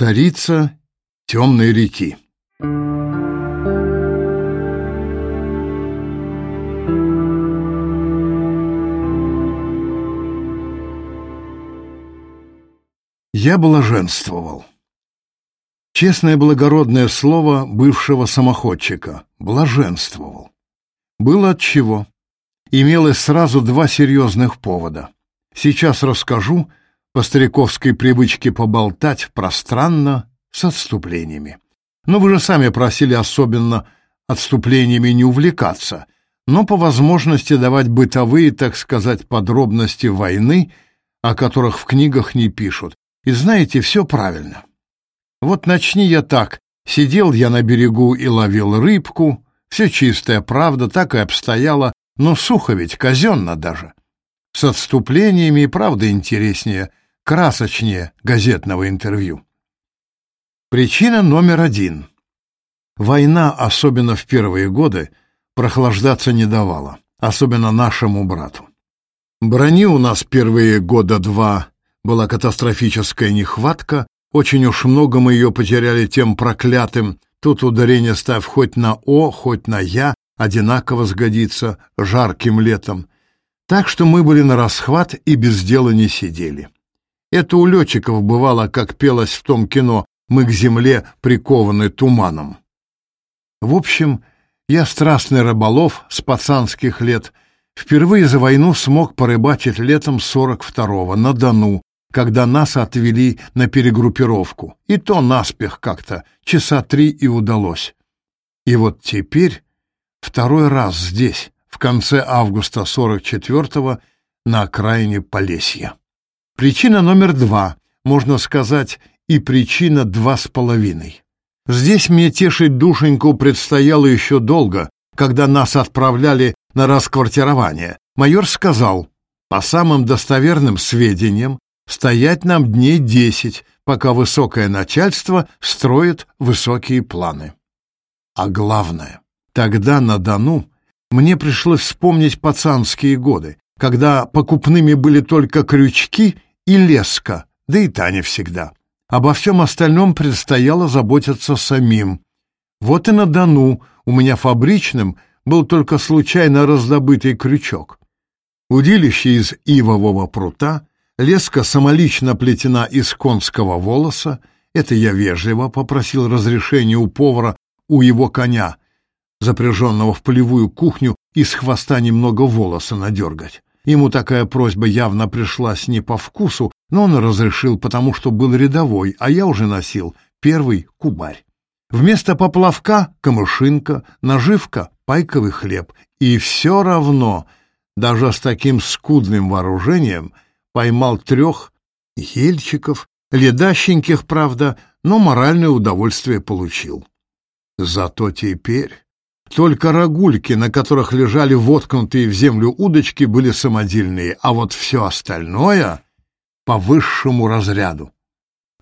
Царица темной реки Я блаженствовал. Честное благородное слово бывшего самоходчика «блаженствовал». Было от чего. Имелось сразу два серьезных повода. Сейчас расскажу — по стариковской привычке поболтать пространно с отступлениями. Но вы же сами просили особенно отступлениями не увлекаться, но по возможности давать бытовые, так сказать, подробности войны, о которых в книгах не пишут. И знаете, все правильно. Вот начни я так. Сидел я на берегу и ловил рыбку. Все чистая правда, так и обстояло. Но сухо ведь, казенно даже. С отступлениями и правда интереснее — красочнее газетного интервью. Причина номер один. Война, особенно в первые годы, прохлаждаться не давала, особенно нашему брату. Брони у нас первые года два была катастрофическая нехватка, очень уж много мы ее потеряли тем проклятым, тут ударение ставь хоть на «о», хоть на «я», одинаково сгодится жарким летом. Так что мы были на расхват и без дела не сидели. Это у летчиков бывало, как пелось в том кино «Мы к земле прикованы туманом». В общем, я страстный рыболов с пацанских лет. Впервые за войну смог порыбачить летом 42-го на Дону, когда нас отвели на перегруппировку. И то наспех как-то, часа три и удалось. И вот теперь второй раз здесь, в конце августа 44-го, на окраине Полесья. Причина номер два, можно сказать, и причина два с половиной. Здесь мне тешить душеньку предстояло еще долго, когда нас отправляли на расквартирование. Майор сказал, по самым достоверным сведениям, стоять нам дней десять, пока высокое начальство строит высокие планы. А главное, тогда на Дону мне пришлось вспомнить пацанские годы, когда покупными были только крючки и Леска, да и Таня всегда. Обо всем остальном предстояло заботиться самим. Вот и на Дону у меня фабричным был только случайно раздобытый крючок. Удилище из ивового прута, леска самолично плетена из конского волоса, это я вежливо попросил разрешения у повара у его коня, запряженного в полевую кухню, из хвоста немного волоса надергать. Ему такая просьба явно пришлась не по вкусу, но он разрешил, потому что был рядовой, а я уже носил первый кубарь. Вместо поплавка — камышинка, наживка — пайковый хлеб. И все равно, даже с таким скудным вооружением, поймал трех ельчиков, ледащеньких, правда, но моральное удовольствие получил. Зато теперь только рогульки, на которых лежали воткнутые в землю удочки, были самодельные, а вот все остальное — по высшему разряду.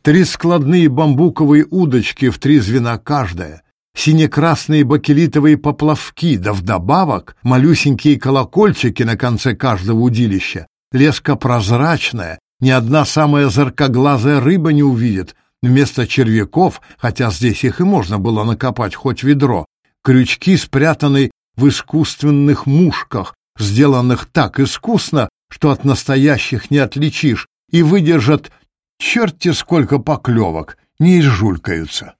Три складные бамбуковые удочки в три звена каждая, сине-красные бакелитовые поплавки, да вдобавок малюсенькие колокольчики на конце каждого удилища, леска прозрачная, ни одна самая зоркоглазая рыба не увидит, вместо червяков, хотя здесь их и можно было накопать хоть ведро, крючки спрятаны в искусственных мушках, сделанных так искусно, что от настоящих не отличишь, и выдержат черти сколько поклевок, не изжулькаются.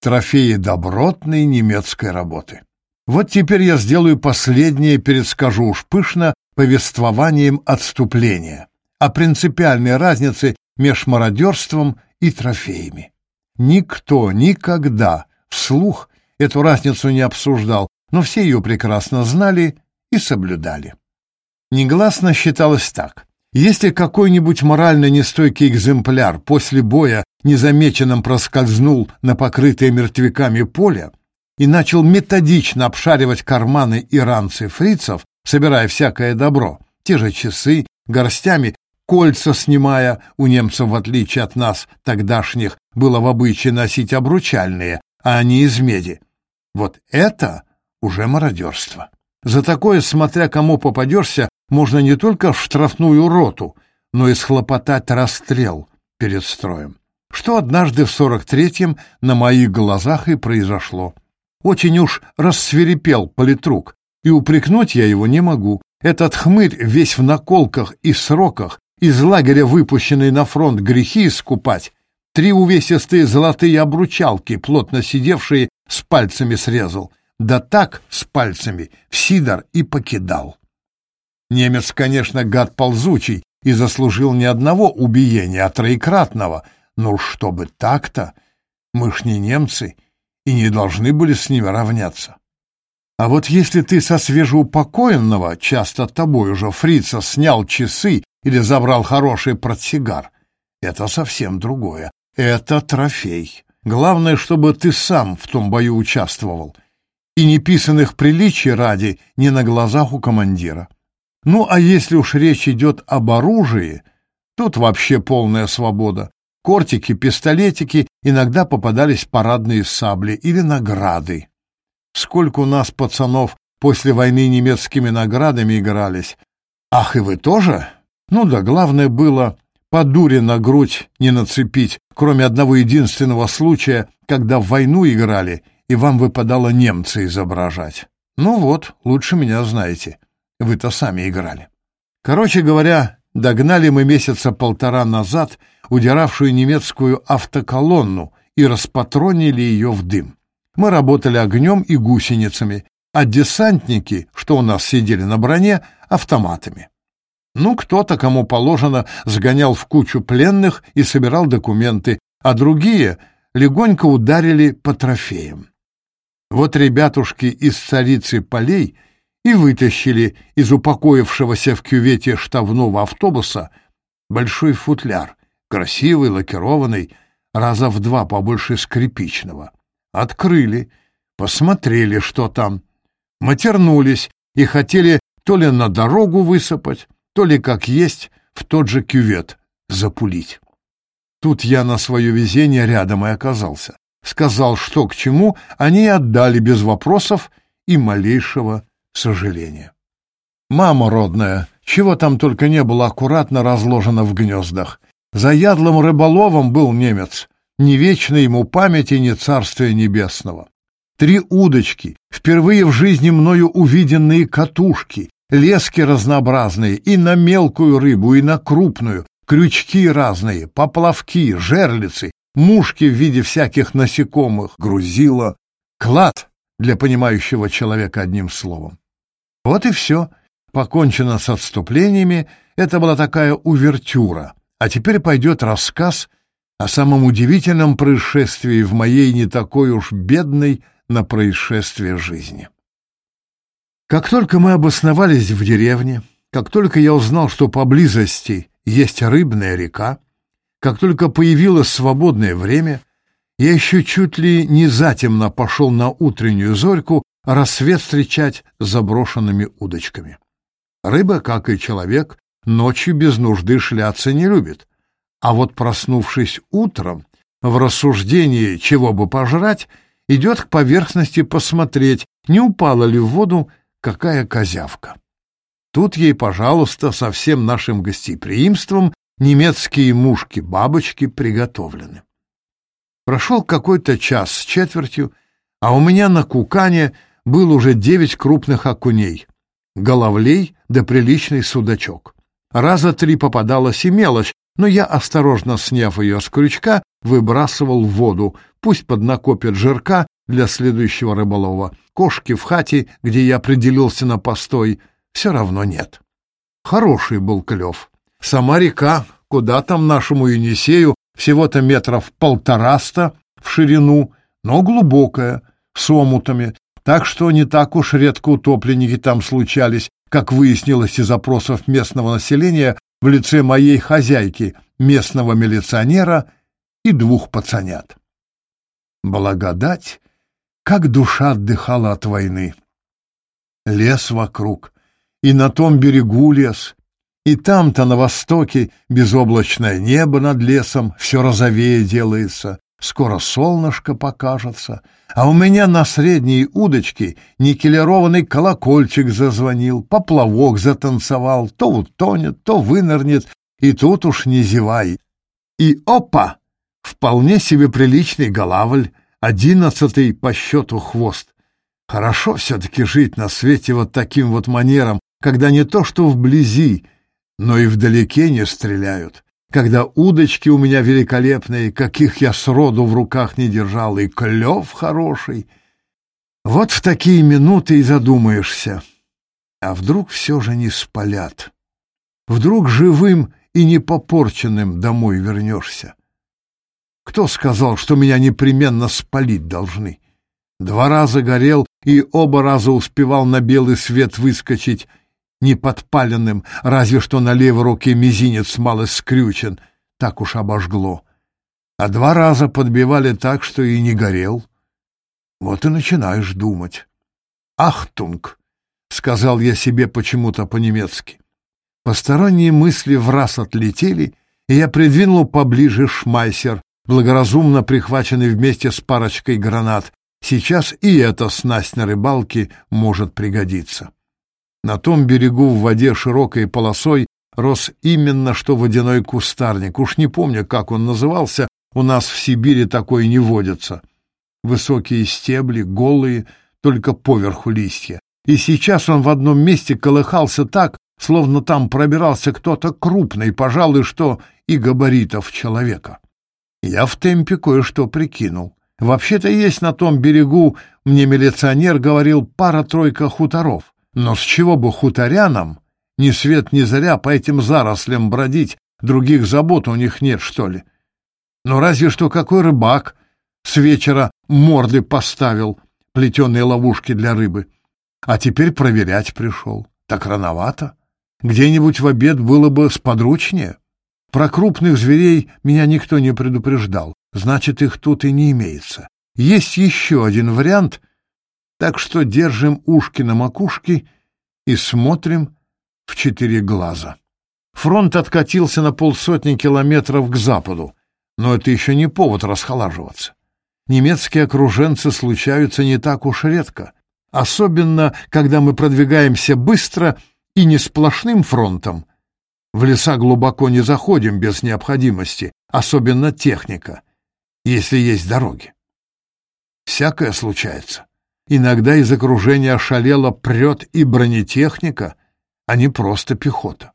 Трофеи добротной немецкой работы. Вот теперь я сделаю последнее, перескажу уж пышно, повествованием отступления, о принципиальной разнице меж мародерством и трофеями. Никто никогда вслух эту разницу не обсуждал, но все ее прекрасно знали и соблюдали. Негласно считалось так. Если какой-нибудь морально нестойкий экземпляр после боя незамеченным проскользнул на покрытое мертвяками поле и начал методично обшаривать карманы и ранцы фрицев, собирая всякое добро, те же часы, горстями, кольца снимая, у немцев, в отличие от нас, тогдашних, было в обычае носить обручальные, а не из меди, вот это уже мародерство. За такое, смотря кому попадешься, можно не только в штрафную роту, но и схлопотать расстрел перед строем. Что однажды в 43-м на моих глазах и произошло. Очень уж рассверепел политрук, и упрекнуть я его не могу. Этот хмырь весь в наколках и сроках, из лагеря выпущенный на фронт грехи искупать, три увесистые золотые обручалки, плотно сидевшие, с пальцами срезал. Да так с пальцами в сидор и покидал. Немец, конечно, гад ползучий и заслужил не одного убиения, а троекратного. Но чтобы так-то, мы ж не немцы и не должны были с ними равняться. А вот если ты со свежеупокоенного, часто тобой уже фрица, снял часы или забрал хороший портсигар, это совсем другое. Это трофей. Главное, чтобы ты сам в том бою участвовал. И неписанных приличий ради не на глазах у командира. Ну, а если уж речь идет об оружии, тут вообще полная свобода. Кортики, пистолетики, иногда попадались парадные сабли или награды. Сколько у нас пацанов после войны немецкими наградами игрались. Ах, и вы тоже? Ну да, главное было по дуре на грудь не нацепить, кроме одного единственного случая, когда в войну играли, и вам выпадало немца изображать. Ну вот, лучше меня знаете. Вы-то сами играли. Короче говоря, догнали мы месяца полтора назад удиравшую немецкую автоколонну и распатронили ее в дым. Мы работали огнем и гусеницами, а десантники, что у нас сидели на броне, автоматами. Ну, кто-то, кому положено, сгонял в кучу пленных и собирал документы, а другие легонько ударили по трофеям. Вот ребятушки из царицы полей и вытащили из упокоившегося в кювете штабного автобуса большой футляр, красивый, лакированный, раза в два побольше скрипичного. Открыли, посмотрели, что там, матернулись и хотели то ли на дорогу высыпать, то ли как есть в тот же кювет запулить. Тут я на свое везение рядом и оказался. Сказал, что к чему, они отдали без вопросов и малейшего сожаления. Мама родная, чего там только не было аккуратно разложено в гнездах. Заядлым рыболовом был немец, не вечной ему памяти, ни царствия небесного. Три удочки, впервые в жизни мною увиденные катушки, лески разнообразные, и на мелкую рыбу, и на крупную, крючки разные, поплавки, жерлицы, мушки в виде всяких насекомых, грузила, клад для понимающего человека одним словом. Вот и все. Покончено с отступлениями, это была такая увертюра. А теперь пойдет рассказ о самом удивительном происшествии в моей не такой уж бедной на происшествие жизни. Как только мы обосновались в деревне, как только я узнал, что поблизости есть рыбная река, как только появилось свободное время, я еще чуть ли не затемно пошел на утреннюю зорьку рассвет встречать заброшенными удочками. Рыба, как и человек, ночью без нужды шляться не любит, а вот проснувшись утром, в рассуждении, чего бы пожрать, идет к поверхности посмотреть, не упала ли в воду какая козявка. Тут ей, пожалуйста, со всем нашим гостеприимством немецкие мушки-бабочки приготовлены. Прошел какой-то час с четвертью, а у меня на кукане был уже девять крупных окуней, головлей да приличный судачок. Раза три попадалась и мелочь, но я, осторожно сняв ее с крючка, выбрасывал в воду, пусть поднакопит жирка для следующего рыболова. Кошки в хате, где я определился на постой, все равно нет. Хороший был клев. Сама река, куда там нашему Енисею, всего-то метров полтораста в ширину, но глубокая, с омутами, так что не так уж редко утопленники там случались, как выяснилось из запросов местного населения в лице моей хозяйки, местного милиционера и двух пацанят. Благодать как душа отдыхала от войны. Лес вокруг, и на том берегу лес, и там-то на востоке безоблачное небо над лесом все розовее делается, скоро солнышко покажется, а у меня на средней удочке никелированный колокольчик зазвонил, поплавок затанцевал, то утонет, то вынырнет, и тут уж не зевай. И опа! Вполне себе приличный голавль одиннадцатый по счету хвост. Хорошо все-таки жить на свете вот таким вот манером, когда не то что вблизи, но и вдалеке не стреляют, когда удочки у меня великолепные, каких я сроду в руках не держал, и клев хороший. Вот в такие минуты и задумаешься. А вдруг все же не спалят? Вдруг живым и непопорченным домой вернешься? Кто сказал, что меня непременно спалить должны? Два раза горел и оба раза успевал на белый свет выскочить неподпаленным, разве что на левой руке мизинец мало скрючен, так уж обожгло. А два раза подбивали так, что и не горел. Вот и начинаешь думать. «Achtung», — сказал я себе почему-то по-немецки. Посторонние мысли враз отлетели, и я придвинул поближе шмайсер, благоразумно прихваченный вместе с парочкой гранат. Сейчас и эта снасть на рыбалке может пригодиться. На том берегу в воде широкой полосой рос именно что водяной кустарник. Уж не помню, как он назывался, у нас в Сибири такой не водится. Высокие стебли, голые, только поверху листья. И сейчас он в одном месте колыхался так, словно там пробирался кто-то крупный, пожалуй, что и габаритов человека. Я в темпе кое-что прикинул. Вообще-то есть на том берегу, мне милиционер говорил, пара-тройка хуторов. Но с чего бы хуторянам ни свет ни заря по этим зарослям бродить, других забот у них нет, что ли? Но разве что какой рыбак с вечера морды поставил плетеные ловушки для рыбы. А теперь проверять пришел. Так рановато. Где-нибудь в обед было бы сподручнее. Про крупных зверей меня никто не предупреждал, значит, их тут и не имеется. Есть еще один вариант, так что держим ушки на макушке и смотрим в четыре глаза. Фронт откатился на полсотни километров к западу, но это еще не повод расхолаживаться. Немецкие окруженцы случаются не так уж редко, особенно когда мы продвигаемся быстро и не сплошным фронтом, в леса глубоко не заходим без необходимости, особенно техника, если есть дороги. Всякое случается. Иногда из окружения шалела прет и бронетехника, а не просто пехота.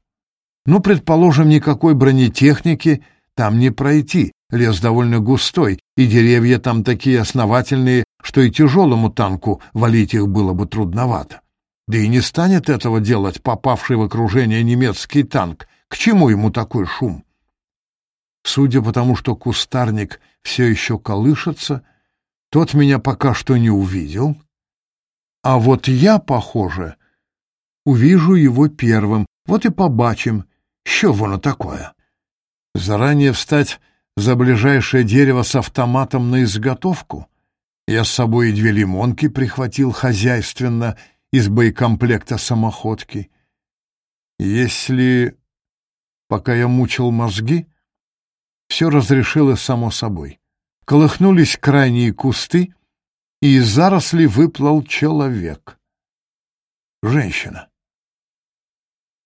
Ну, предположим, никакой бронетехники там не пройти, лес довольно густой, и деревья там такие основательные, что и тяжелому танку валить их было бы трудновато. Да и не станет этого делать попавший в окружение немецкий танк. К чему ему такой шум? Судя по тому, что кустарник все еще колышется, тот меня пока что не увидел. А вот я, похоже, увижу его первым. Вот и побачим, что воно такое. Заранее встать за ближайшее дерево с автоматом на изготовку. Я с собой и две лимонки прихватил хозяйственно — из боекомплекта самоходки. Если, пока я мучил мозги, все разрешило само собой. Колыхнулись крайние кусты, и из заросли выплыл человек. Женщина.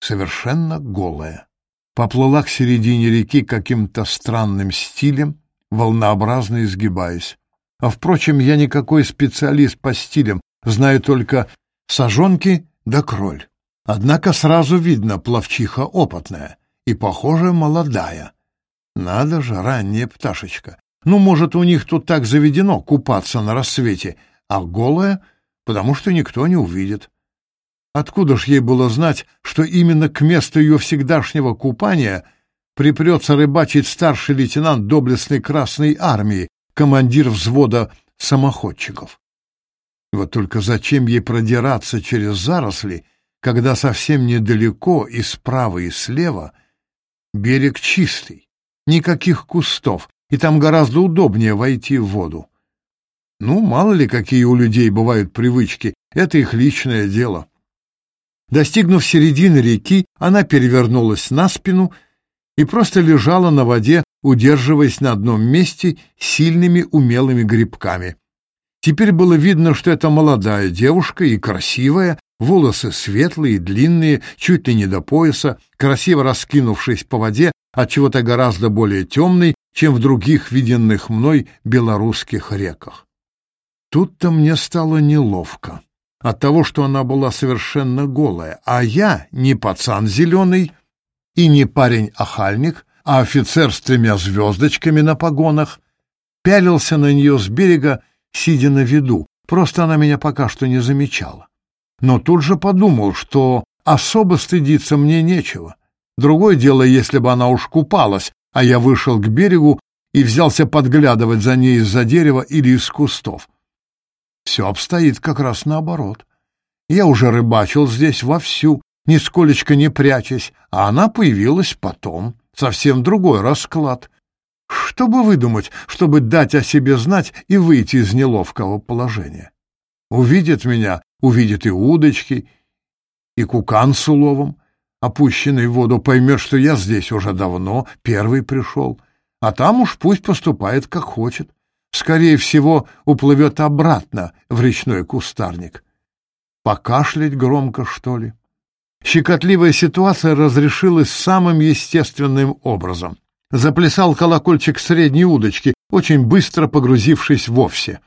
Совершенно голая. Поплыла к середине реки каким-то странным стилем, волнообразно изгибаясь. А, впрочем, я никакой специалист по стилям, знаю только сажонки да кроль. Однако сразу видно, пловчиха опытная и, похоже, молодая. Надо же, ранняя пташечка. Ну, может, у них тут так заведено купаться на рассвете, а голая, потому что никто не увидит. Откуда ж ей было знать, что именно к месту ее всегдашнего купания припрется рыбачить старший лейтенант доблестной Красной Армии, командир взвода самоходчиков? Вот только зачем ей продираться через заросли, когда совсем недалеко и справа, и слева берег чистый, никаких кустов, и там гораздо удобнее войти в воду. Ну, мало ли, какие у людей бывают привычки, это их личное дело. Достигнув середины реки, она перевернулась на спину и просто лежала на воде, удерживаясь на одном месте сильными умелыми грибками. Теперь было видно, что это молодая девушка и красивая, волосы светлые, длинные, чуть ли не до пояса, красиво раскинувшись по воде от чего-то гораздо более темной, чем в других виденных мной белорусских реках. Тут-то мне стало неловко от того, что она была совершенно голая, а я не пацан зеленый и не парень ахальник, а офицер с тремя звездочками на погонах, пялился на нее с берега, сидя на виду, просто она меня пока что не замечала. Но тут же подумал, что особо стыдиться мне нечего. Другое дело, если бы она уж купалась, а я вышел к берегу и взялся подглядывать за ней из-за дерева или из кустов. Все обстоит как раз наоборот. Я уже рыбачил здесь вовсю, нисколечко не прячась, а она появилась потом. Совсем другой расклад чтобы выдумать, чтобы дать о себе знать и выйти из неловкого положения. Увидит меня, увидит и удочки, и кукан с уловом, опущенный в воду, поймет, что я здесь уже давно, первый пришел, а там уж пусть поступает, как хочет. Скорее всего, уплывет обратно в речной кустарник. Покашлять громко, что ли? Щекотливая ситуация разрешилась самым естественным образом заплясал колокольчик средней удочки, очень быстро погрузившись вовсе.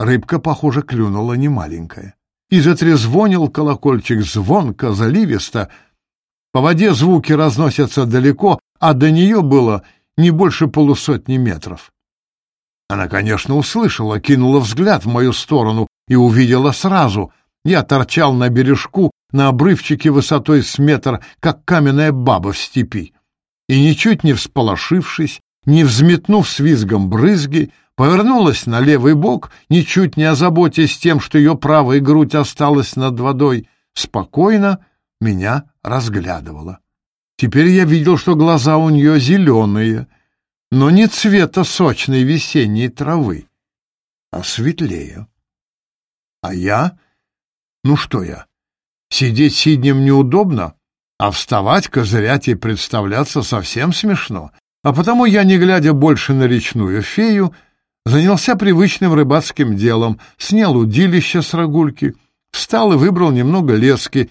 Рыбка, похоже, клюнула немаленькая. И затрезвонил колокольчик звонко, заливисто. По воде звуки разносятся далеко, а до нее было не больше полусотни метров. Она, конечно, услышала, кинула взгляд в мою сторону и увидела сразу. Я торчал на бережку, на обрывчике высотой с метр, как каменная баба в степи и, ничуть не всполошившись, не взметнув с визгом брызги, повернулась на левый бок, ничуть не озаботясь тем, что ее правая грудь осталась над водой, спокойно меня разглядывала. Теперь я видел, что глаза у нее зеленые, но не цвета сочной весенней травы, а светлее. А я? Ну что я? Сидеть сиднем неудобно, а вставать, козырять и представляться совсем смешно. А потому я, не глядя больше на речную фею, занялся привычным рыбацким делом, снял удилище с рогульки, встал и выбрал немного лески,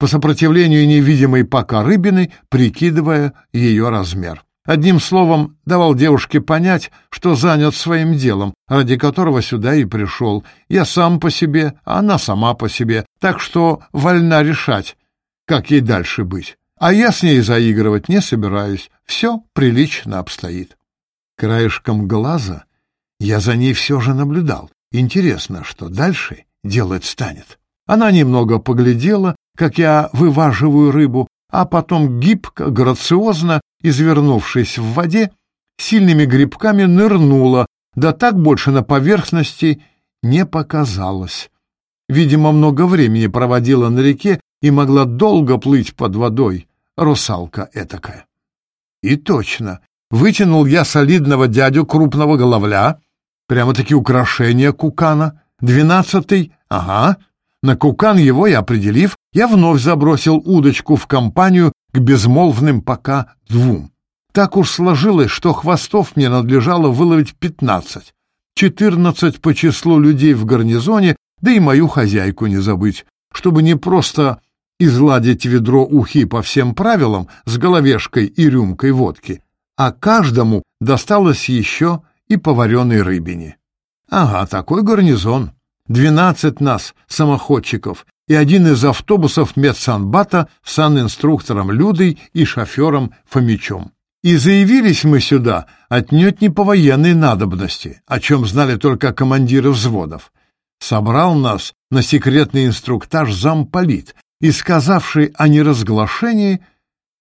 по сопротивлению невидимой пока рыбины, прикидывая ее размер. Одним словом, давал девушке понять, что занят своим делом, ради которого сюда и пришел. Я сам по себе, а она сама по себе, так что вольна решать, как ей дальше быть. А я с ней заигрывать не собираюсь. Все прилично обстоит. Краешком глаза я за ней все же наблюдал. Интересно, что дальше делать станет. Она немного поглядела, как я вываживаю рыбу, а потом гибко, грациозно, извернувшись в воде, сильными грибками нырнула, да так больше на поверхности не показалось. Видимо, много времени проводила на реке и могла долго плыть под водой, русалка этакая. И точно, вытянул я солидного дядю крупного головля, прямо-таки украшение кукана, двенадцатый, ага, на кукан его и определив, я вновь забросил удочку в компанию к безмолвным пока двум. Так уж сложилось, что хвостов мне надлежало выловить пятнадцать, четырнадцать по числу людей в гарнизоне, да и мою хозяйку не забыть, чтобы не просто изладить ведро ухи по всем правилам с головешкой и рюмкой водки, а каждому досталось еще и по рыбине. Ага, такой гарнизон. Двенадцать нас, самоходчиков, и один из автобусов медсанбата с санинструктором Людой и шофером Фомичом. И заявились мы сюда отнюдь не по военной надобности, о чем знали только командиры взводов. Собрал нас на секретный инструктаж замполит, и, сказавший о неразглашении,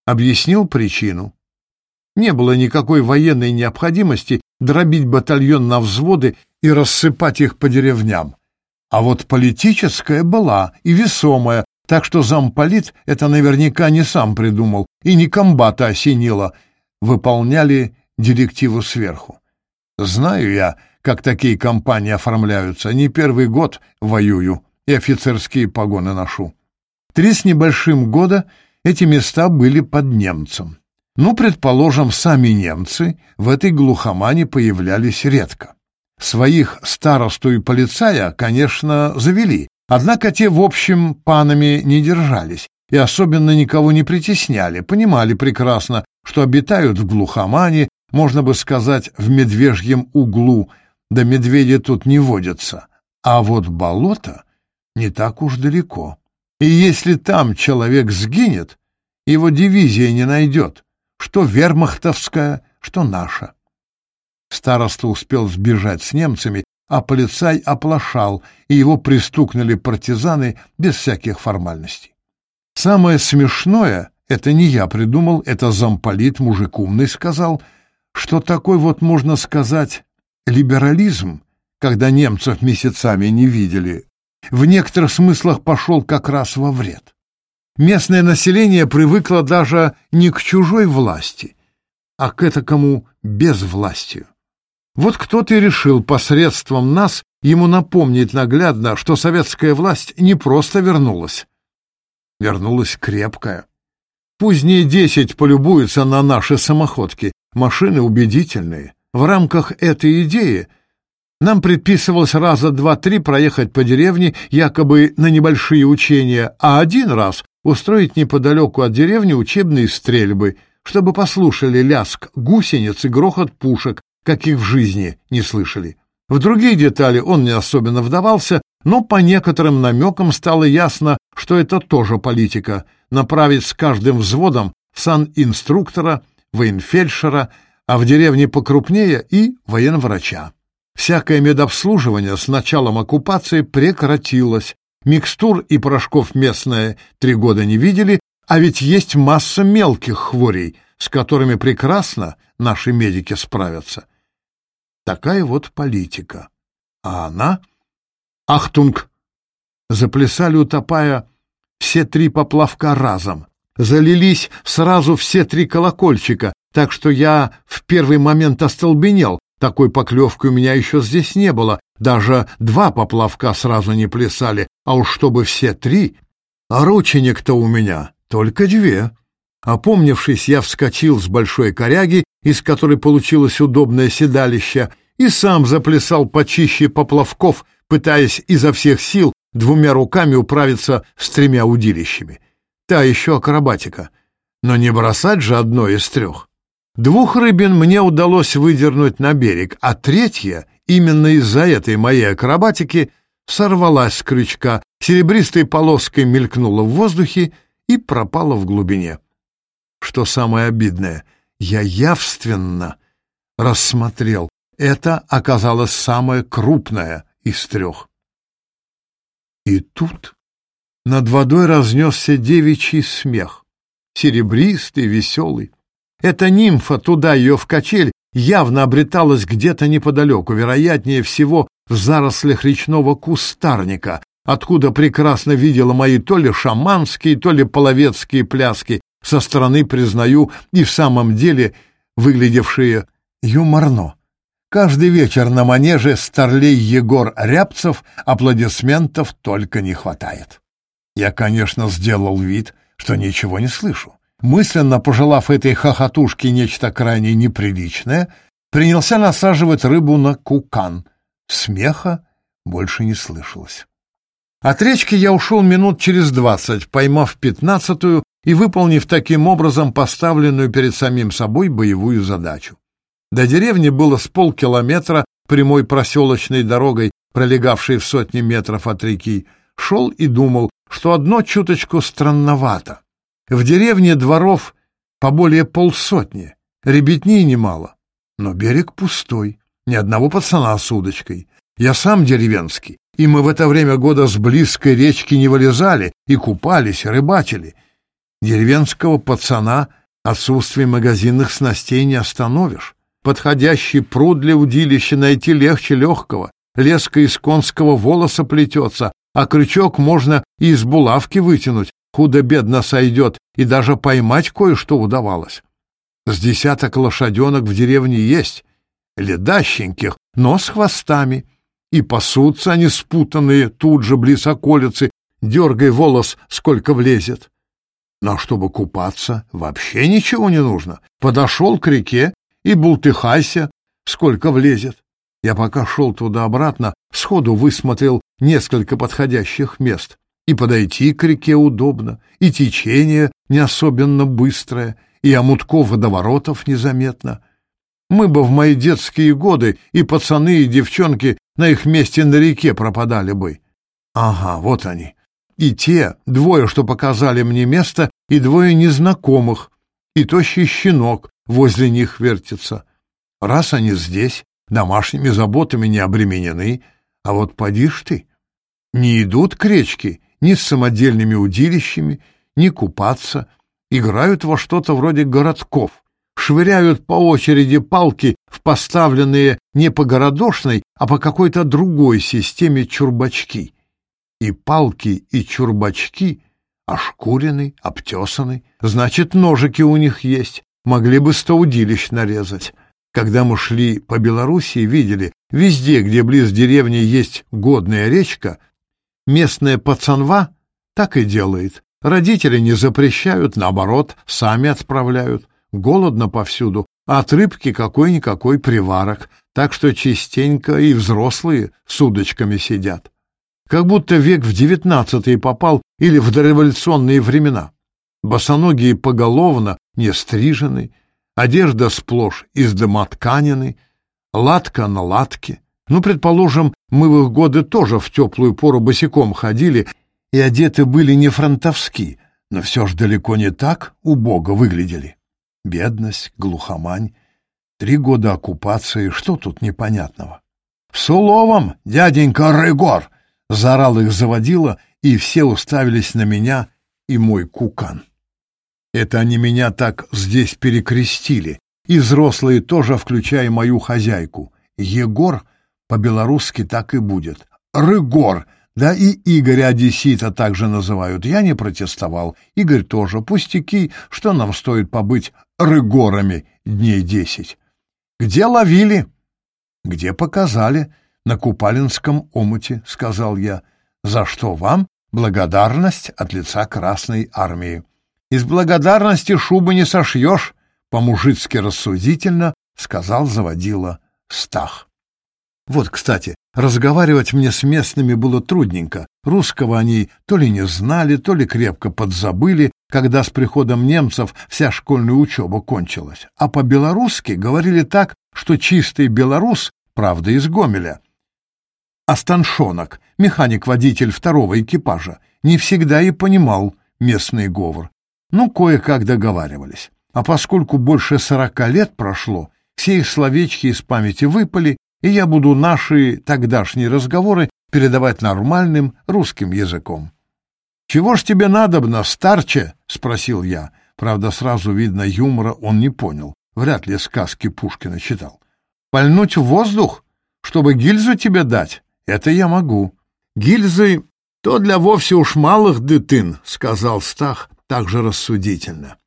объяснил причину. Не было никакой военной необходимости дробить батальон на взводы и рассыпать их по деревням. А вот политическая была и весомая, так что замполит это наверняка не сам придумал и не комбата осенило, выполняли директиву сверху. Знаю я, как такие компании оформляются, не первый год воюю и офицерские погоны ношу. Три с небольшим года эти места были под немцем. Ну, предположим, сами немцы в этой глухомане появлялись редко. Своих старосту и полицая, конечно, завели, однако те, в общем, панами не держались и особенно никого не притесняли, понимали прекрасно, что обитают в глухомане, можно бы сказать, в медвежьем углу, да медведи тут не водятся. А вот болото не так уж далеко. И если там человек сгинет, его дивизия не найдет, что вермахтовская, что наша. Староста успел сбежать с немцами, а полицай оплошал, и его пристукнули партизаны без всяких формальностей. Самое смешное, это не я придумал, это замполит, мужик умный, сказал, что такой вот, можно сказать, либерализм, когда немцев месяцами не видели, в некоторых смыслах пошел как раз во вред. Местное население привыкло даже не к чужой власти, а к этакому безвластию. Вот кто-то и решил посредством нас ему напомнить наглядно, что советская власть не просто вернулась. Вернулась крепкая. Пусть не десять полюбуются на наши самоходки, машины убедительные. В рамках этой идеи – нам предписывалось раза два-три проехать по деревне, якобы на небольшие учения, а один раз устроить неподалеку от деревни учебные стрельбы, чтобы послушали ляск гусениц и грохот пушек, каких в жизни не слышали. В другие детали он не особенно вдавался, но по некоторым намекам стало ясно, что это тоже политика — направить с каждым взводом санинструктора, военфельдшера, а в деревне покрупнее и военврача. Всякое медобслуживание с началом оккупации прекратилось. Микстур и порошков местные три года не видели, а ведь есть масса мелких хворей, с которыми прекрасно наши медики справятся. Такая вот политика. А она... Ахтунг! Заплясали, утопая, все три поплавка разом. Залились сразу все три колокольчика, так что я в первый момент остолбенел, такой поклевки у меня еще здесь не было. Даже два поплавка сразу не плясали, а уж чтобы все три. А рученек-то у меня только две. Опомнившись, я вскочил с большой коряги, из которой получилось удобное седалище, и сам заплясал почище поплавков, пытаясь изо всех сил двумя руками управиться с тремя удилищами. Та еще акробатика. Но не бросать же одно из трех. Двух рыбин мне удалось выдернуть на берег, а третья, именно из-за этой моей акробатики, сорвалась с крючка, серебристой полоской мелькнула в воздухе и пропала в глубине. Что самое обидное, я явственно рассмотрел. Это оказалось самое крупное из трех. И тут над водой разнесся девичий смех, серебристый, веселый. Эта нимфа, туда ее в качель, явно обреталась где-то неподалеку, вероятнее всего в зарослях речного кустарника, откуда прекрасно видела мои то ли шаманские, то ли половецкие пляски, со стороны, признаю, и в самом деле выглядевшие юморно. Каждый вечер на манеже старлей Егор Рябцев аплодисментов только не хватает. Я, конечно, сделал вид, что ничего не слышу мысленно пожелав этой хохотушке нечто крайне неприличное, принялся насаживать рыбу на кукан. Смеха больше не слышалось. От речки я ушел минут через двадцать, поймав пятнадцатую и выполнив таким образом поставленную перед самим собой боевую задачу. До деревни было с полкилометра прямой проселочной дорогой, пролегавшей в сотни метров от реки. Шел и думал, что одно чуточку странновато. В деревне дворов по более полсотни, ребятней немало. Но берег пустой, ни одного пацана с удочкой. Я сам деревенский, и мы в это время года с близкой речки не вылезали и купались, рыбачили. Деревенского пацана отсутствие магазинных снастей не остановишь. Подходящий пруд для удилища найти легче легкого. Леска из конского волоса плетется, а крючок можно и из булавки вытянуть, худо-бедно сойдет, и даже поймать кое-что удавалось. С десяток лошаденок в деревне есть, ледащеньких, но с хвостами, и пасутся они спутанные тут же близ околицы, дергай волос, сколько влезет. Но чтобы купаться, вообще ничего не нужно. Подошел к реке и бултыхайся, сколько влезет. Я пока шел туда-обратно, сходу высмотрел несколько подходящих мест. И подойти к реке удобно, и течение не особенно быстрое, и омутков водоворотов незаметно. Мы бы в мои детские годы и пацаны, и девчонки на их месте на реке пропадали бы. Ага, вот они. И те, двое, что показали мне место, и двое незнакомых, и тощий щенок возле них вертится. Раз они здесь, домашними заботами не обременены, а вот поди ж ты. Не идут к речке ни с самодельными удилищами, ни купаться, играют во что-то вроде городков, швыряют по очереди палки в поставленные не по городошной, а по какой-то другой системе чурбачки. И палки, и чурбачки ошкурены, обтесаны, значит, ножики у них есть, могли бы сто удилищ нарезать. Когда мы шли по Белоруссии, видели, везде, где близ деревни есть годная речка, Местная пацанва так и делает. Родители не запрещают, наоборот, сами отправляют. Голодно повсюду, а от рыбки какой-никакой приварок, так что частенько и взрослые с удочками сидят. Как будто век в девятнадцатый попал или в дореволюционные времена. Босоногие поголовно не стрижены, одежда сплошь из домотканины, латка на латке. Ну, предположим, мы в их годы тоже в теплую пору босиком ходили и одеты были не фронтовски, но все ж далеко не так убого выглядели. Бедность, глухомань, три года оккупации, что тут непонятного? — С уловом, дяденька Рыгор! — заорал их заводила, и все уставились на меня и мой кукан. Это они меня так здесь перекрестили, и взрослые тоже, включая мою хозяйку. Егор — по-белорусски так и будет. «Рыгор!» Да и Игоря Одессита также называют. Я не протестовал. Игорь тоже. Пустяки, что нам стоит побыть рыгорами дней десять. Где ловили? Где показали? На Купалинском омуте, сказал я. За что вам благодарность от лица Красной Армии? Из благодарности шубы не сошьешь, по-мужицки рассудительно сказал заводила Стах. Вот, кстати, разговаривать мне с местными было трудненько. Русского они то ли не знали, то ли крепко подзабыли, когда с приходом немцев вся школьная учеба кончилась. А по-белорусски говорили так, что чистый белорус, правда, из Гомеля. Астаншонок, механик-водитель второго экипажа, не всегда и понимал местный говор. Ну, кое-как договаривались. А поскольку больше сорока лет прошло, все их словечки из памяти выпали, и я буду наши тогдашние разговоры передавать нормальным русским языком. «Чего ж тебе надобно, старче?» — спросил я. Правда, сразу видно, юмора он не понял. Вряд ли сказки Пушкина читал. «Пальнуть в воздух? Чтобы гильзу тебе дать? Это я могу». «Гильзы — то для вовсе уж малых дытын», — сказал Стах также рассудительно.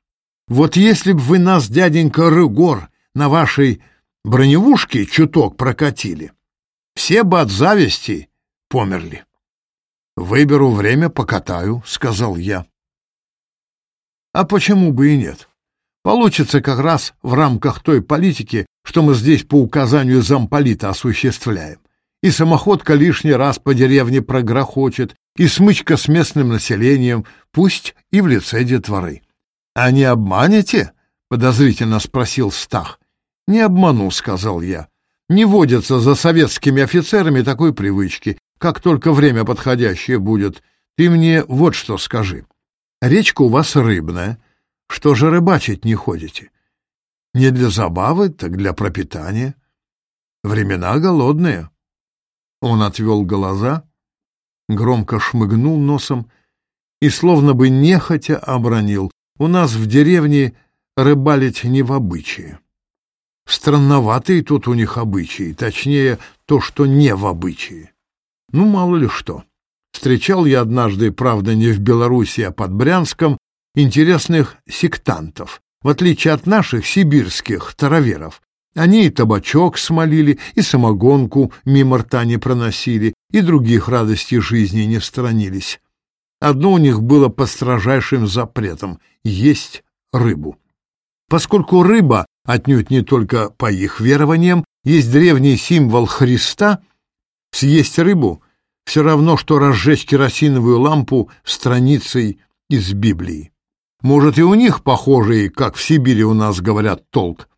«Вот если б вы нас, дяденька Рыгор, на вашей броневушки чуток прокатили, все бы от зависти померли. «Выберу время, покатаю», — сказал я. А почему бы и нет? Получится как раз в рамках той политики, что мы здесь по указанию замполита осуществляем. И самоходка лишний раз по деревне прогрохочет, и смычка с местным населением, пусть и в лице детворы. — А не обманете? — подозрительно спросил Стах. «Не обману», — сказал я. «Не водятся за советскими офицерами такой привычки. Как только время подходящее будет, ты мне вот что скажи. Речка у вас рыбная. Что же рыбачить не ходите? Не для забавы, так для пропитания. Времена голодные». Он отвел глаза, громко шмыгнул носом и словно бы нехотя обронил. «У нас в деревне рыбалить не в обычае». Странноватые тут у них обычаи, точнее, то, что не в обычае. Ну, мало ли что. Встречал я однажды, правда, не в Белоруссии а под Брянском, интересных сектантов, в отличие от наших сибирских тараверов. Они и табачок смолили, и самогонку мимо рта не проносили, и других радостей жизни не странились. Одно у них было по строжайшим запретам — есть рыбу. Поскольку рыба отнюдь не только по их верованиям, есть древний символ Христа — съесть рыбу, все равно, что разжечь керосиновую лампу страницей из Библии. Может, и у них похожий, как в Сибири у нас говорят, толк.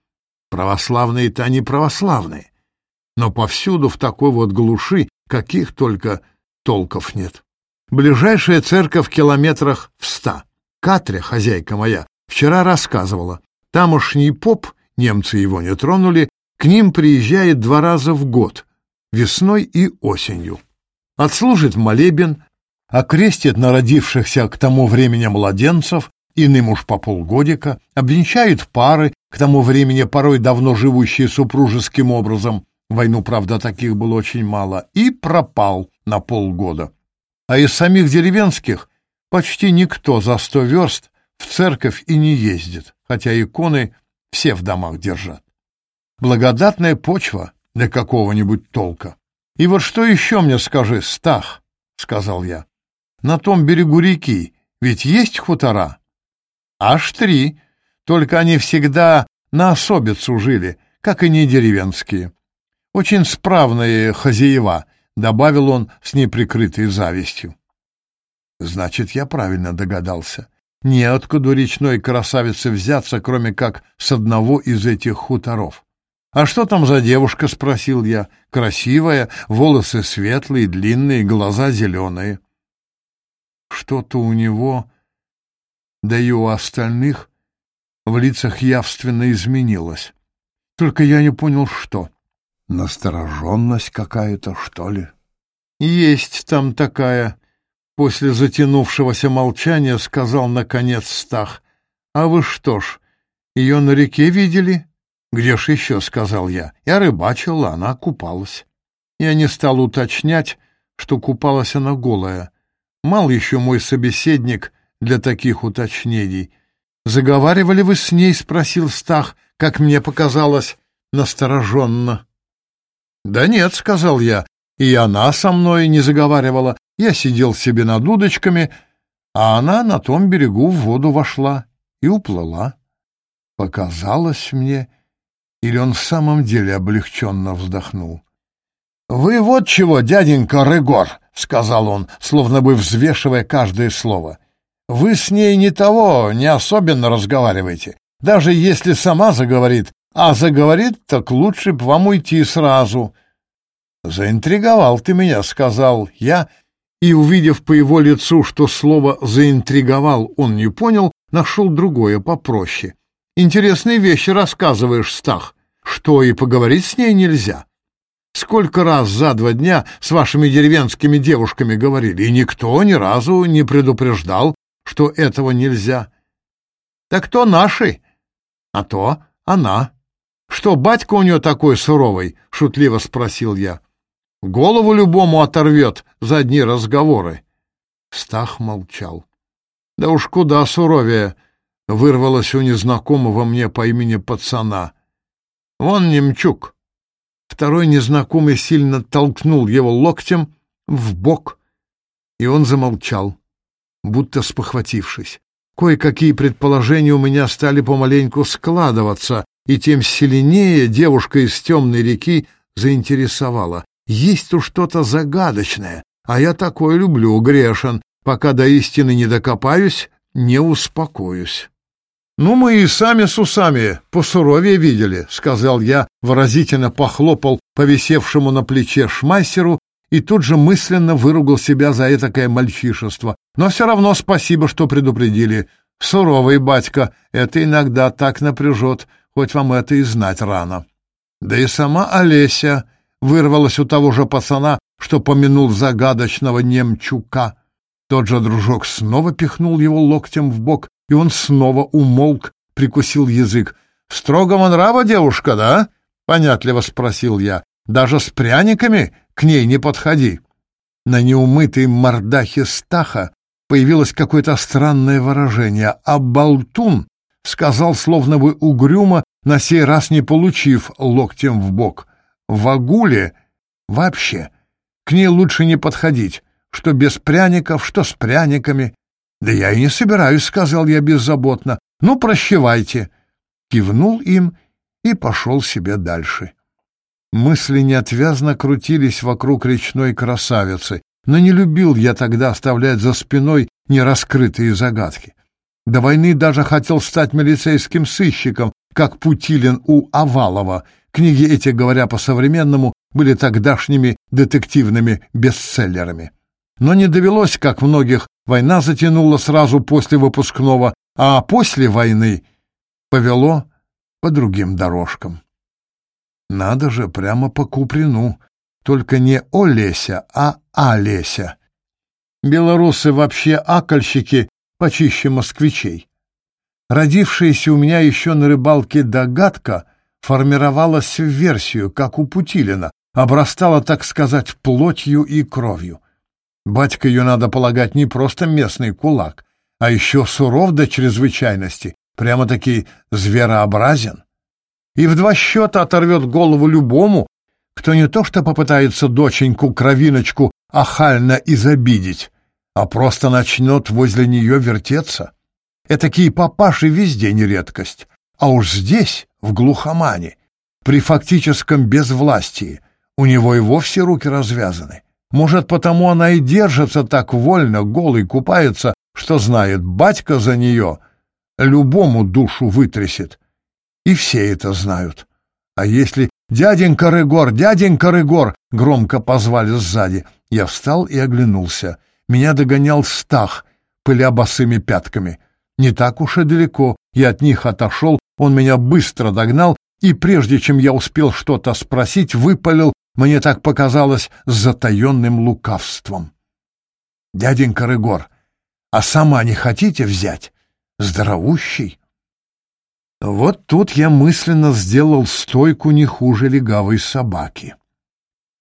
Православные-то они православные. Но повсюду в такой вот глуши каких только толков нет. Ближайшая церковь в километрах в ста. Катря, хозяйка моя, вчера рассказывала. Тамошний поп немцы его не тронули, к ним приезжает два раза в год, весной и осенью. Отслужит молебен, окрестит народившихся к тому времени младенцев, иным уж по полгодика, обвенчает пары, к тому времени порой давно живущие супружеским образом, войну, правда, таких было очень мало, и пропал на полгода. А из самих деревенских почти никто за сто верст в церковь и не ездит, хотя иконы – все в домах держат. Благодатная почва для какого-нибудь толка. И вот что еще мне скажи, Стах, — сказал я, — на том берегу реки ведь есть хутора? Аж три, только они всегда на особицу жили, как и не деревенские. Очень справные хозяева, — добавил он с неприкрытой завистью. Значит, я правильно догадался. — Неоткуда речной красавице взяться, кроме как с одного из этих хуторов. «А что там за девушка?» — спросил я. «Красивая, волосы светлые, длинные, глаза зеленые». Что-то у него, да и у остальных, в лицах явственно изменилось. Только я не понял, что. Настороженность какая-то, что ли? «Есть там такая», После затянувшегося молчания сказал, наконец, Стах, «А вы что ж, ее на реке видели?» «Где ж еще?» — сказал я. «Я рыбачил, она купалась». Я не стал уточнять, что купалась она голая. Мал еще мой собеседник для таких уточнений. «Заговаривали вы с ней?» — спросил Стах, как мне показалось, настороженно. «Да нет», — сказал я, — «и она со мной не заговаривала. Я сидел себе над удочками, а она на том берегу в воду вошла и уплыла. Показалось мне, или он в самом деле облегченно вздохнул. — Вы вот чего, дяденька Рыгор, — сказал он, словно бы взвешивая каждое слово. — Вы с ней не того, не особенно разговариваете. Даже если сама заговорит, а заговорит, так лучше б вам уйти сразу. — Заинтриговал ты меня, — сказал я, — и, увидев по его лицу, что слово «заинтриговал» он не понял, нашел другое попроще. «Интересные вещи рассказываешь, Стах, что и поговорить с ней нельзя. Сколько раз за два дня с вашими деревенскими девушками говорили, и никто ни разу не предупреждал, что этого нельзя. Так то наши, а то она. Что, батька у нее такой суровый?» — шутливо спросил я. «Голову любому оторвет, за одни разговоры. Стах молчал. Да уж куда суровее вырвалось у незнакомого мне по имени пацана. Вон немчук. Второй незнакомый сильно толкнул его локтем в бок, и он замолчал, будто спохватившись. Кое-какие предположения у меня стали помаленьку складываться, и тем сильнее девушка из темной реки заинтересовала. Есть тут что-то загадочное, а я такое люблю, грешен. Пока до истины не докопаюсь, не успокоюсь. «Ну, мы и сами с усами посуровее видели», — сказал я, выразительно похлопал повисевшему на плече шмайсеру и тут же мысленно выругал себя за этакое мальчишество. «Но все равно спасибо, что предупредили. Суровый батька, это иногда так напряжет, хоть вам это и знать рано». Да и сама Олеся вырвалась у того же пацана, что помянул загадочного немчука. Тот же дружок снова пихнул его локтем в бок, и он снова умолк, прикусил язык. «Строгого нрава девушка, да?» — понятливо спросил я. «Даже с пряниками к ней не подходи». На неумытой мордахе Стаха появилось какое-то странное выражение, а болтун сказал словно бы угрюмо, на сей раз не получив локтем в бок. «Вагуле вообще к ней лучше не подходить, что без пряников, что с пряниками. Да я и не собираюсь, сказал я беззаботно. Ну, прощевайте. Кивнул им и пошел себе дальше. Мысли неотвязно крутились вокруг речной красавицы, но не любил я тогда оставлять за спиной нераскрытые загадки. До войны даже хотел стать милицейским сыщиком, как Путилин у Авалова. Книги эти, говоря по-современному, были тогдашними детективными бестселлерами. Но не довелось, как многих, война затянула сразу после выпускного, а после войны повело по другим дорожкам. Надо же, прямо по Куприну, только не Олеся, а Олеся. Белорусы вообще акольщики почище москвичей. Родившаяся у меня еще на рыбалке догадка формировалась в версию, как у Путилина, обрастала, так сказать, плотью и кровью. Батька ее, надо полагать, не просто местный кулак, а еще суров до чрезвычайности, прямо-таки зверообразен. И в два счета оторвет голову любому, кто не то что попытается доченьку-кровиночку ахально изобидеть, а просто начнет возле нее вертеться. Этакие папаши везде не редкость, а уж здесь, в глухомане, при фактическом безвластии, у него и вовсе руки развязаны. Может, потому она и держится так вольно, голой купается, что знает, батька за нее любому душу вытрясет. И все это знают. А если «Дяденька Рыгор! Дяденька Рыгор!» — громко позвали сзади. Я встал и оглянулся. Меня догонял Стах, пыля босыми пятками. Не так уж и далеко. Я от них отошел, он меня быстро догнал, и прежде чем я успел что-то спросить, выпалил мне так показалось с затаенным лукавством. «Дяденька Рыгор, а сама не хотите взять? Здоровущий!» Вот тут я мысленно сделал стойку не хуже легавой собаки.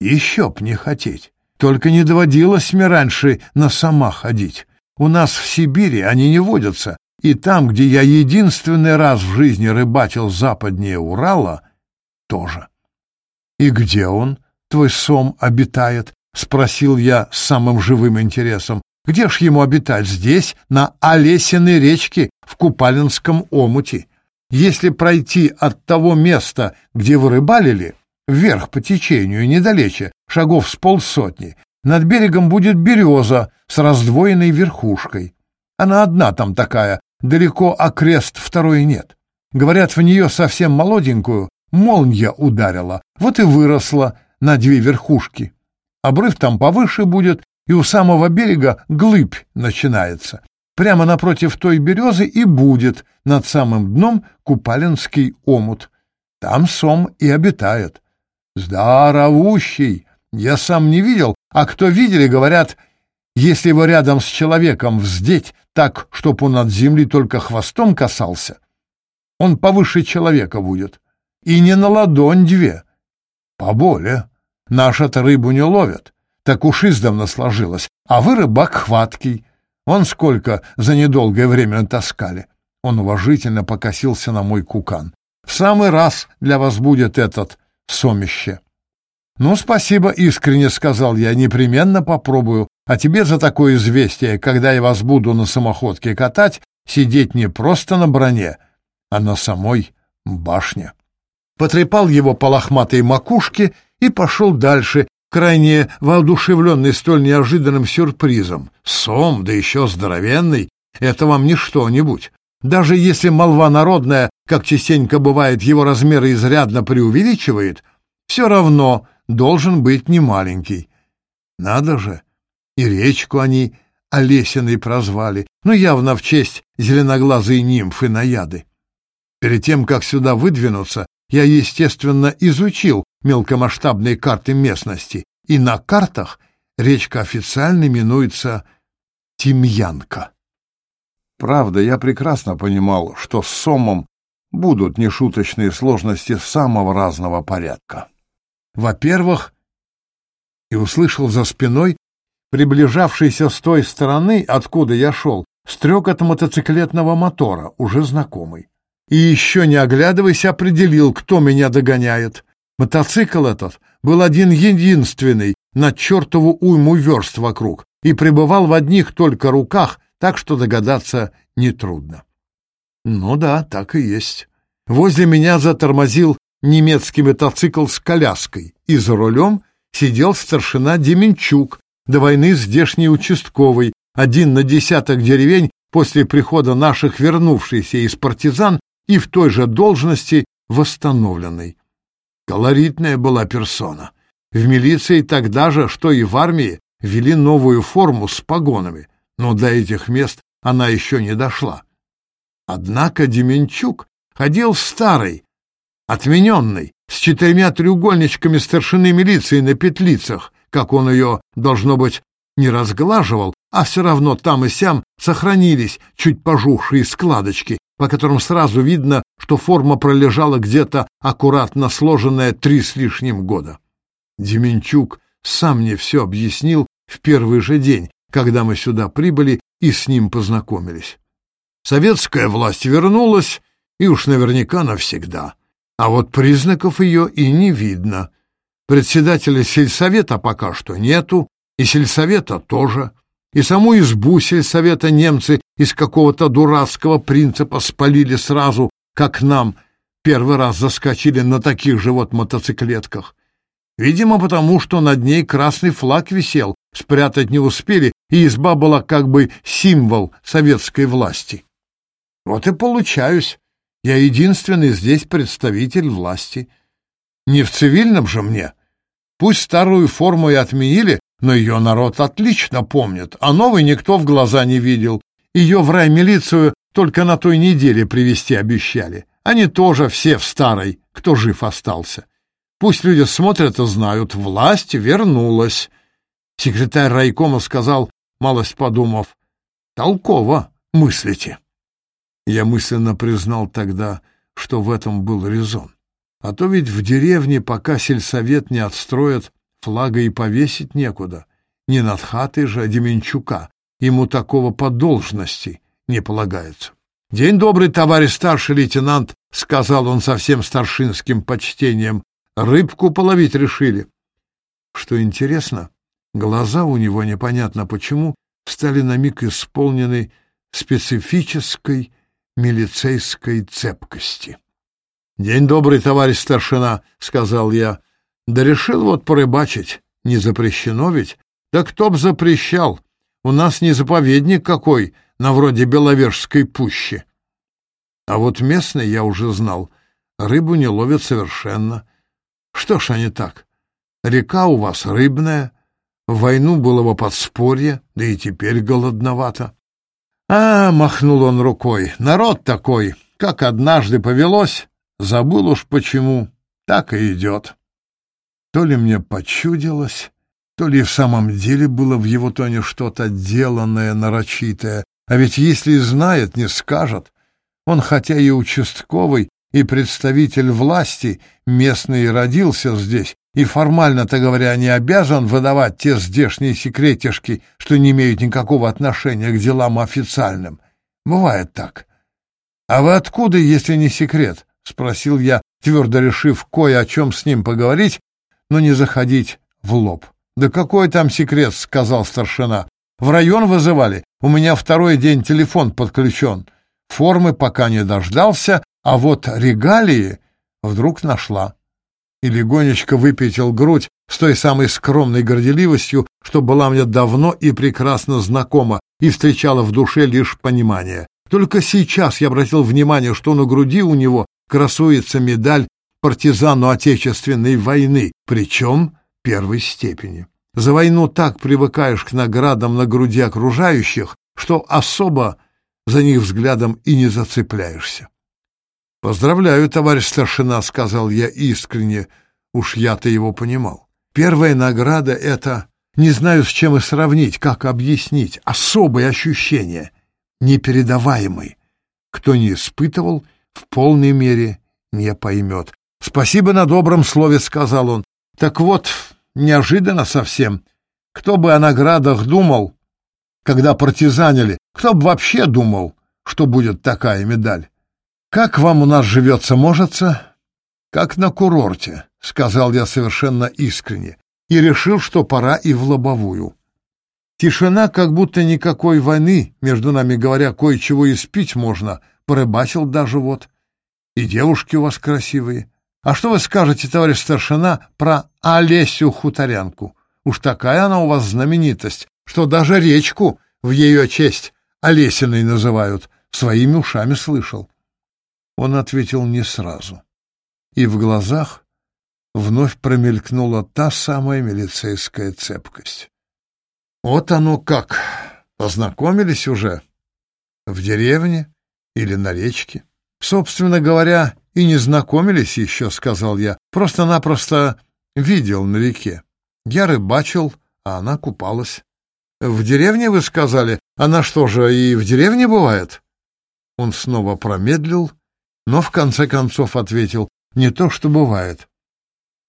Еще б не хотеть. Только не доводилось мне раньше на сама ходить. У нас в Сибири они не водятся, и там, где я единственный раз в жизни рыбачил западнее Урала, тоже. И где он? твой сом обитает? — спросил я с самым живым интересом. — Где ж ему обитать? Здесь, на Олесиной речке, в Купалинском омуте. Если пройти от того места, где вы рыбалили, вверх по течению, недалече, шагов с полсотни, над берегом будет береза с раздвоенной верхушкой. Она одна там такая, далеко окрест второй нет. Говорят, в нее совсем молоденькую молния ударила, вот и выросла, на две верхушки. Обрыв там повыше будет, и у самого берега глыбь начинается. Прямо напротив той березы и будет над самым дном Купалинский омут. Там сом и обитает. Здоровущий! Я сам не видел, а кто видели, говорят, если его рядом с человеком вздеть так, чтоб он от земли только хвостом касался, он повыше человека будет. И не на ладонь две, Поболе. наша-то рыбу не ловят. Так уж издавна сложилось. А вы рыбак хваткий. Вон сколько за недолгое время таскали. Он уважительно покосился на мой кукан. В самый раз для вас будет этот сомище. Ну, спасибо искренне, сказал я, непременно попробую. А тебе за такое известие, когда я вас буду на самоходке катать, сидеть не просто на броне, а на самой башне потрепал его по лохматой макушке и пошел дальше, крайне воодушевленный столь неожиданным сюрпризом. Сом, да еще здоровенный, это вам не что-нибудь. Даже если молва народная, как частенько бывает, его размеры изрядно преувеличивает, все равно должен быть немаленький. Надо же! И речку они Олесиной прозвали, но ну, явно в честь зеленоглазой нимфы Наяды. Перед тем, как сюда выдвинуться, я, естественно, изучил мелкомасштабные карты местности, и на картах речка официально именуется Тимьянка. Правда, я прекрасно понимал, что с Сомом будут нешуточные сложности самого разного порядка. Во-первых, и услышал за спиной приближавшийся с той стороны, откуда я шел, стрекот мотоциклетного мотора, уже знакомый и еще не оглядываясь определил, кто меня догоняет. Мотоцикл этот был один-единственный на чертову уйму верст вокруг и пребывал в одних только руках, так что догадаться нетрудно. Ну да, так и есть. Возле меня затормозил немецкий мотоцикл с коляской, и за рулем сидел старшина Деменчук, до войны здешний участковый, один на десяток деревень после прихода наших вернувшийся из партизан и в той же должности восстановленный. Колоритная была персона. В милиции тогда же, что и в армии, вели новую форму с погонами, но до этих мест она еще не дошла. Однако Деменчук ходил в старой, отмененной, с четырьмя треугольничками старшины милиции на петлицах, как он ее, должно быть, не разглаживал, а все равно там и сям сохранились чуть пожухшие складочки, по которым сразу видно, что форма пролежала где-то аккуратно сложенная три с лишним года. Деменчук сам мне все объяснил в первый же день, когда мы сюда прибыли и с ним познакомились. Советская власть вернулась, и уж наверняка навсегда. А вот признаков ее и не видно. Председателя сельсовета пока что нету, и сельсовета тоже. И саму избу сельсовета немцы из какого-то дурацкого принципа спалили сразу, как нам первый раз заскочили на таких же вот мотоциклетках. Видимо, потому что над ней красный флаг висел, спрятать не успели, и изба была как бы символ советской власти. Вот и получаюсь. Я единственный здесь представитель власти. Не в цивильном же мне. Пусть старую форму и отменили, но ее народ отлично помнит, а новый никто в глаза не видел. Ее в рай-милицию только на той неделе привести обещали. Они тоже все в старой, кто жив остался. Пусть люди смотрят и знают, власть вернулась. Секретарь райкома сказал, малость подумав, «Толково мыслите». Я мысленно признал тогда, что в этом был резон. А то ведь в деревне, пока сельсовет не отстроят, Флага и повесить некуда. Не над хатой же, а Деменчука. Ему такого по должности не полагается. «День добрый, товарищ старший лейтенант», — сказал он со всем старшинским почтением. «Рыбку половить решили». Что интересно, глаза у него, непонятно почему, стали на миг исполнены специфической милицейской цепкости. «День добрый, товарищ старшина», — сказал я. Да решил вот порыбачить. Не запрещено ведь? Да кто б запрещал? У нас не заповедник какой, на вроде Беловежской пущи. А вот местный я уже знал. Рыбу не ловят совершенно. Что ж они так? Река у вас рыбная. В войну было во подспорье, да и теперь голодновато. А, махнул он рукой, народ такой, как однажды повелось, забыл уж почему, так и идет. То ли мне почудилось, то ли в самом деле было в его тоне что-то отделанное, нарочитое. А ведь если знает, не скажет. Он хотя и участковый, и представитель власти, местный родился здесь, и формально-то говоря не обязан выдавать те здешние секретишки, что не имеют никакого отношения к делам официальным. Бывает так. «А вы откуда, если не секрет?» — спросил я, твердо решив кое о чем с ним поговорить, но не заходить в лоб. «Да какой там секрет?» — сказал старшина. «В район вызывали. У меня второй день телефон подключен. Формы пока не дождался, а вот регалии вдруг нашла». И легонечко выпятил грудь с той самой скромной горделивостью, что была мне давно и прекрасно знакома и встречала в душе лишь понимание. Только сейчас я обратил внимание, что на груди у него красуется медаль партизану Отечественной войны, причем первой степени. За войну так привыкаешь к наградам на груди окружающих, что особо за них взглядом и не зацепляешься. «Поздравляю, товарищ старшина», — сказал я искренне, уж я-то его понимал. «Первая награда — это, не знаю, с чем и сравнить, как объяснить, особое ощущение, непередаваемые. Кто не испытывал, в полной мере не поймет. Спасибо на добром слове, сказал он. Так вот, неожиданно совсем. Кто бы о наградах думал, когда партизанили, кто бы вообще думал, что будет такая медаль? Как вам у нас живется, можется? Как на курорте, сказал я совершенно искренне и решил, что пора и в лобовую. Тишина, как будто никакой войны, между нами говоря, кое-чего и спить можно, порыбачил даже вот. И девушки у вас красивые. А что вы скажете, товарищ старшина, про Олесю Хуторянку? Уж такая она у вас знаменитость, что даже речку в ее честь Олесиной называют. Своими ушами слышал. Он ответил не сразу. И в глазах вновь промелькнула та самая милицейская цепкость. Вот оно как! Познакомились уже? В деревне или на речке? Собственно говоря, и не знакомились еще», — сказал я. «Просто-напросто видел на реке. Я рыбачил, а она купалась». «В деревне, вы сказали? Она что же, и в деревне бывает?» Он снова промедлил, но в конце концов ответил. «Не то, что бывает,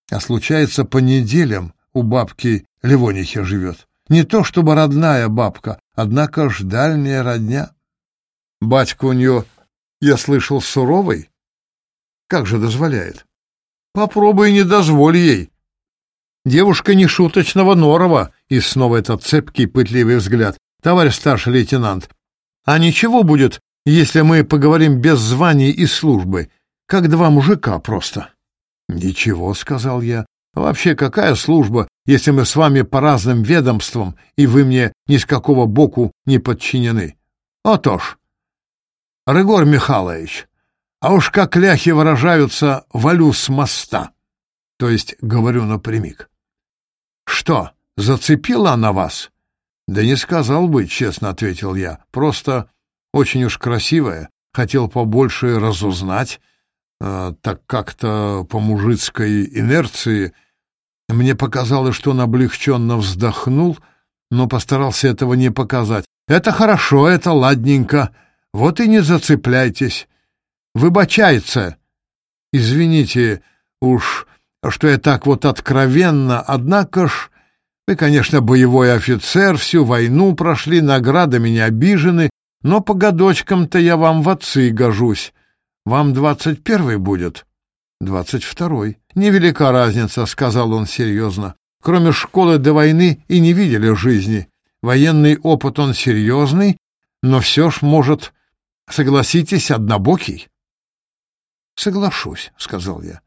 а случается по неделям у бабки Левонихи живет. Не то, чтобы родная бабка, однако ж дальняя родня. Батька у нее, я слышал, суровый, как же дозволяет? Попробуй не дозволь ей. Девушка не шуточного норова, и снова этот цепкий пытливый взгляд. Товарищ старший лейтенант, а ничего будет, если мы поговорим без званий и службы, как два мужика просто? Ничего, сказал я. Вообще, какая служба, если мы с вами по разным ведомствам, и вы мне ни с какого боку не подчинены? А то ж. Рыгор Михайлович, а уж как ляхи выражаются «валю с моста», то есть говорю напрямик. Что, зацепила она вас? Да не сказал бы, честно ответил я, просто очень уж красивая, хотел побольше разузнать, э, так как-то по мужицкой инерции мне показалось, что он облегченно вздохнул, но постарался этого не показать. «Это хорошо, это ладненько. Вот и не зацепляйтесь выбачается. Извините уж, что я так вот откровенно, однако ж вы, конечно, боевой офицер, всю войну прошли, наградами не обижены, но по годочкам-то я вам в отцы гожусь. Вам двадцать первый будет? Двадцать второй. Невелика разница, — сказал он серьезно. Кроме школы до войны и не видели жизни. Военный опыт он серьезный, но все ж может, согласитесь, однобокий. «Соглашусь», — сказал я.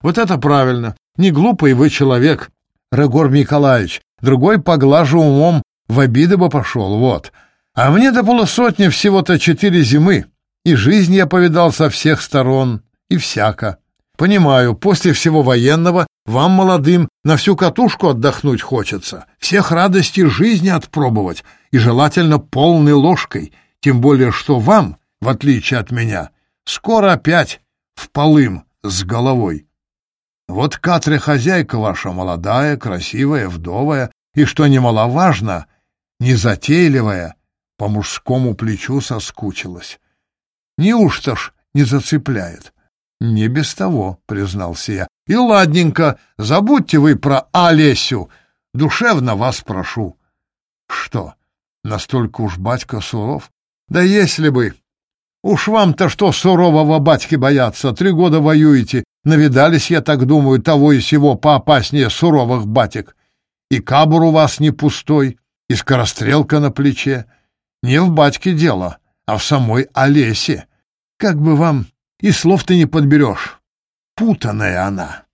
«Вот это правильно! Не глупый вы человек, Регор Николаевич. Другой поглажу умом, в обиды бы пошел, вот. А мне до полусотни всего-то четыре зимы, и жизнь я повидал со всех сторон, и всяко. Понимаю, после всего военного вам, молодым, на всю катушку отдохнуть хочется, всех радостей жизни отпробовать, и желательно полной ложкой, тем более что вам, в отличие от меня, скоро опять в полым с головой. Вот Катре хозяйка ваша молодая, красивая, вдовая, и, что немаловажно, незатейливая, по мужскому плечу соскучилась. Неужто ж не зацепляет? Не без того, признался я. И ладненько, забудьте вы про Олесю. Душевно вас прошу. Что, настолько уж батька суров? Да если бы, Уж вам-то что сурового батьки бояться? Три года воюете. Навидались, я так думаю, того и сего поопаснее суровых батик. И кабур у вас не пустой, и скорострелка на плече. Не в батьке дело, а в самой Олесе. Как бы вам и слов ты не подберешь. Путаная она.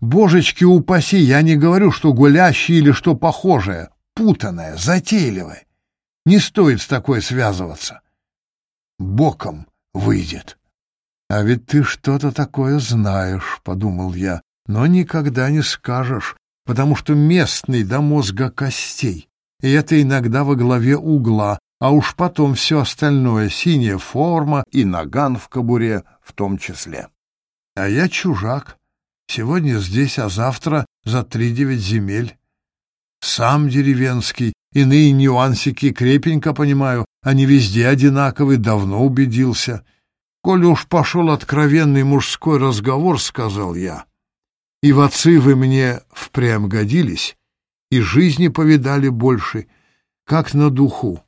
Божечки упаси, я не говорю, что гулящие или что похожее. Путаная, затейливая. Не стоит с такой связываться боком выйдет. «А ведь ты что-то такое знаешь», — подумал я, — «но никогда не скажешь, потому что местный до мозга костей, и это иногда во главе угла, а уж потом все остальное — синяя форма и наган в кобуре в том числе. А я чужак, сегодня здесь, а завтра за три девять земель. Сам деревенский, иные нюансики крепенько понимаю, они везде одинаковы, давно убедился. Коль уж пошел откровенный мужской разговор, сказал я, и в отцы вы мне впрямь годились, и жизни повидали больше, как на духу.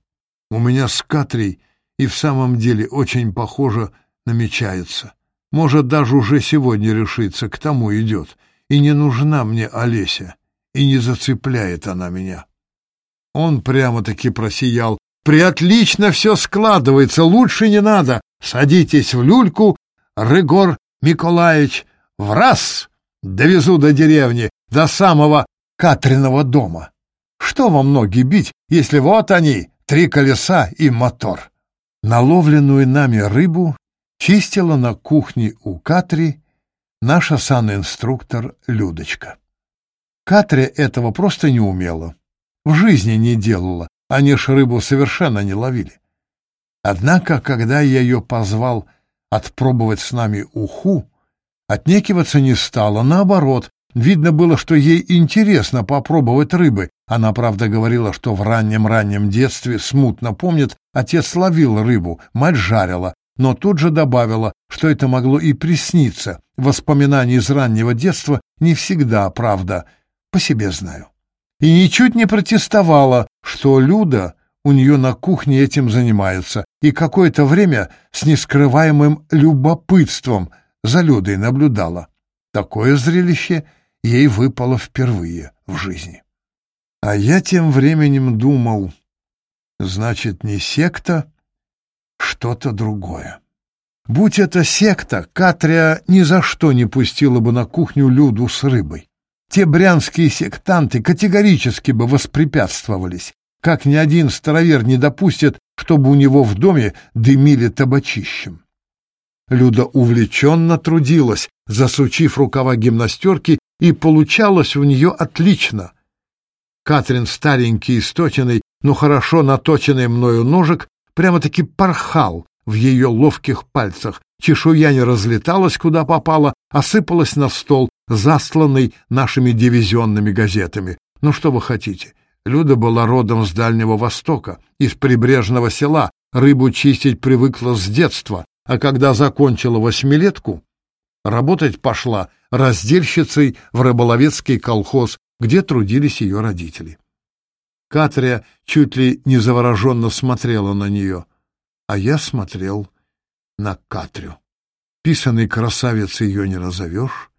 У меня с Катрей и в самом деле очень похоже намечается. Может, даже уже сегодня решится, к тому идет. И не нужна мне Олеся и не зацепляет она меня. Он прямо-таки просиял. «Приотлично все складывается, лучше не надо. Садитесь в люльку, Рыгор Миколаевич, в раз довезу до деревни, до самого Катриного дома. Что вам ноги бить, если вот они, три колеса и мотор?» Наловленную нами рыбу чистила на кухне у Катри наша санинструктор Людочка. Катря этого просто не умела. В жизни не делала, они ж рыбу совершенно не ловили. Однако, когда я ее позвал отпробовать с нами уху, отнекиваться не стала, наоборот, видно было, что ей интересно попробовать рыбы. Она, правда, говорила, что в раннем-раннем детстве, смутно помнит, отец ловил рыбу, мать жарила, но тут же добавила, что это могло и присниться. Воспоминания из раннего детства не всегда правда — по себе знаю. И ничуть не протестовала, что Люда у нее на кухне этим занимается, и какое-то время с нескрываемым любопытством за Людой наблюдала. Такое зрелище ей выпало впервые в жизни. А я тем временем думал, значит, не секта, что-то другое. Будь это секта, Катрия ни за что не пустила бы на кухню Люду с рыбой. Те брянские сектанты категорически бы воспрепятствовались, как ни один старовер не допустит, чтобы у него в доме дымили табачищем. Люда увлеченно трудилась, засучив рукава гимнастерки, и получалось у нее отлично. Катрин старенький и сточенный, но хорошо наточенный мною ножик прямо-таки порхал в ее ловких пальцах. Чешуя не разлеталась, куда попала, осыпалась на стол, засланный нашими дивизионными газетами. Ну что вы хотите? Люда была родом с Дальнего Востока, из прибрежного села, рыбу чистить привыкла с детства, а когда закончила восьмилетку, работать пошла раздельщицей в рыболовецкий колхоз, где трудились ее родители. Катрия чуть ли не завороженно смотрела на нее, а я смотрел на Катрю. Писаной красавицей ее не назовешь,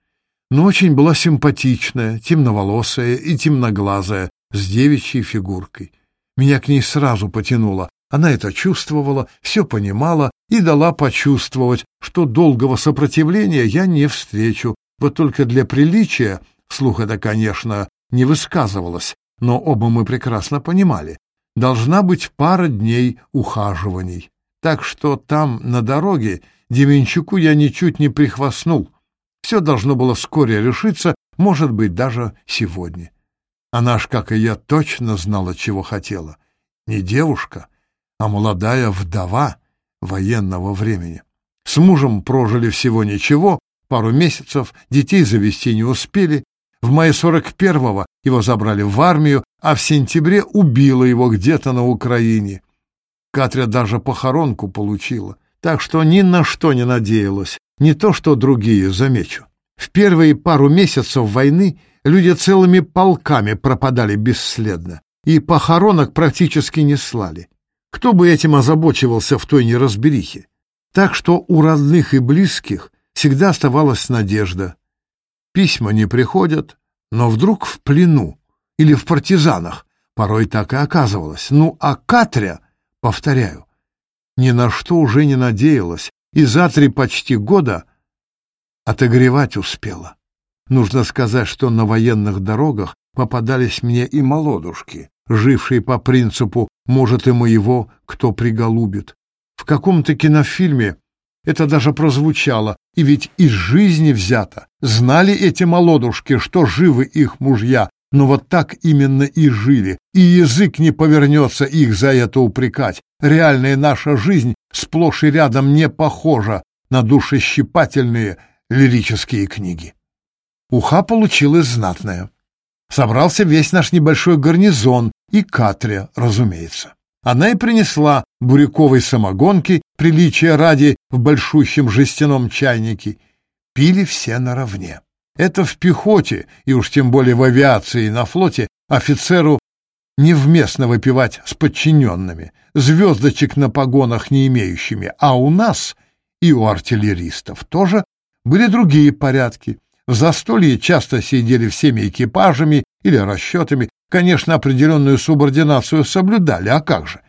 но очень была симпатичная, темноволосая и темноглазая, с девичьей фигуркой. Меня к ней сразу потянуло. Она это чувствовала, все понимала и дала почувствовать, что долгого сопротивления я не встречу. Вот только для приличия, слух это, конечно, не высказывалось, но оба мы прекрасно понимали, должна быть пара дней ухаживаний. Так что там, на дороге, Деменчуку я ничуть не прихвастнул — все должно было вскоре решиться, может быть, даже сегодня. Она ж, как и я, точно знала, чего хотела. Не девушка, а молодая вдова военного времени. С мужем прожили всего ничего, пару месяцев, детей завести не успели. В мае 41-го его забрали в армию, а в сентябре убила его где-то на Украине. Катря даже похоронку получила — так что ни на что не надеялась, не то что другие, замечу. В первые пару месяцев войны люди целыми полками пропадали бесследно, и похоронок практически не слали. Кто бы этим озабочивался в той неразберихе? Так что у родных и близких всегда оставалась надежда. Письма не приходят, но вдруг в плену или в партизанах, порой так и оказывалось. Ну, а Катря, повторяю, ни на что уже не надеялась и за три почти года отогревать успела. Нужно сказать, что на военных дорогах попадались мне и молодушки, жившие по принципу «может и моего, кто приголубит». В каком-то кинофильме это даже прозвучало, и ведь из жизни взято. Знали эти молодушки, что живы их мужья, но вот так именно и жили, и язык не повернется их за это упрекать. Реальная наша жизнь сплошь и рядом не похожа на душещипательные лирические книги. Уха получилась знатная. Собрался весь наш небольшой гарнизон и Катрия, разумеется. Она и принесла буряковой самогонки, приличия ради, в большущем жестяном чайнике. Пили все наравне. Это в пехоте, и уж тем более в авиации и на флоте, офицеру невместно выпивать с подчиненными, звездочек на погонах не имеющими, а у нас и у артиллеристов тоже были другие порядки. В застолье часто сидели всеми экипажами или расчетами, конечно, определенную субординацию соблюдали, а как же?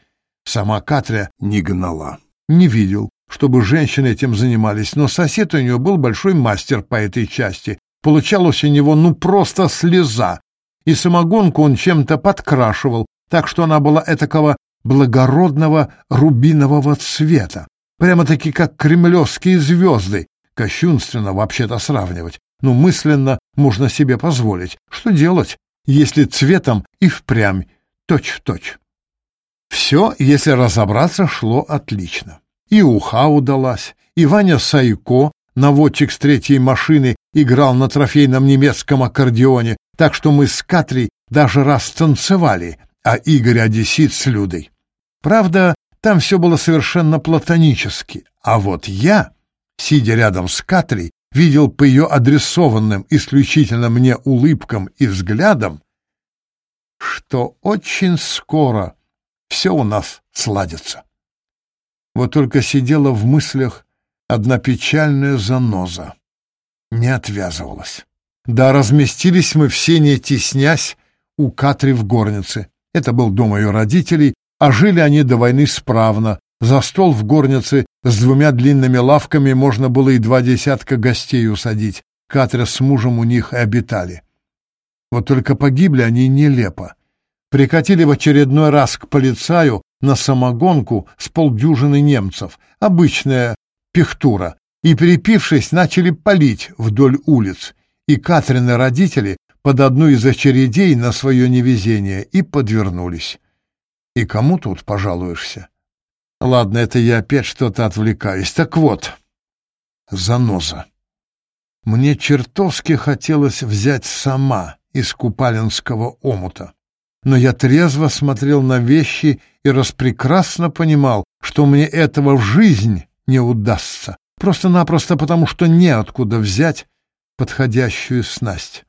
Сама Катря не гнала. Не видел, чтобы женщины этим занимались, но сосед у нее был большой мастер по этой части, Получалось у него ну просто слеза, и самогонку он чем-то подкрашивал, так что она была этакого благородного рубинового цвета, прямо-таки как кремлевские звезды, кощунственно вообще-то сравнивать, но мысленно можно себе позволить. Что делать, если цветом и впрямь точь-в-точь? Все, если разобраться, шло отлично. И уха удалась, и Ваня Сайко, наводчик с третьей машины, играл на трофейном немецком аккордеоне, так что мы с Катрей даже раз танцевали, а Игорь одессит с Людой. Правда, там все было совершенно платонически, а вот я, сидя рядом с Катрей, видел по ее адресованным исключительно мне улыбкам и взглядам, что очень скоро все у нас сладится. Вот только сидела в мыслях одна печальная заноза не отвязывалась. Да, разместились мы все, не теснясь, у Катри в горнице. Это был дом ее родителей, а жили они до войны справно. За стол в горнице с двумя длинными лавками можно было и два десятка гостей усадить. Катря с мужем у них и обитали. Вот только погибли они нелепо. Прикатили в очередной раз к полицаю на самогонку с полдюжины немцев. Обычная пехтура и, перепившись, начали палить вдоль улиц, и Катрины родители под одну из очередей на свое невезение и подвернулись. И кому тут пожалуешься? Ладно, это я опять что-то отвлекаюсь. Так вот, заноза. Мне чертовски хотелось взять сама из купалинского омута. Но я трезво смотрел на вещи и распрекрасно понимал, что мне этого в жизнь не удастся просто-напросто потому, что неоткуда взять подходящую снасть.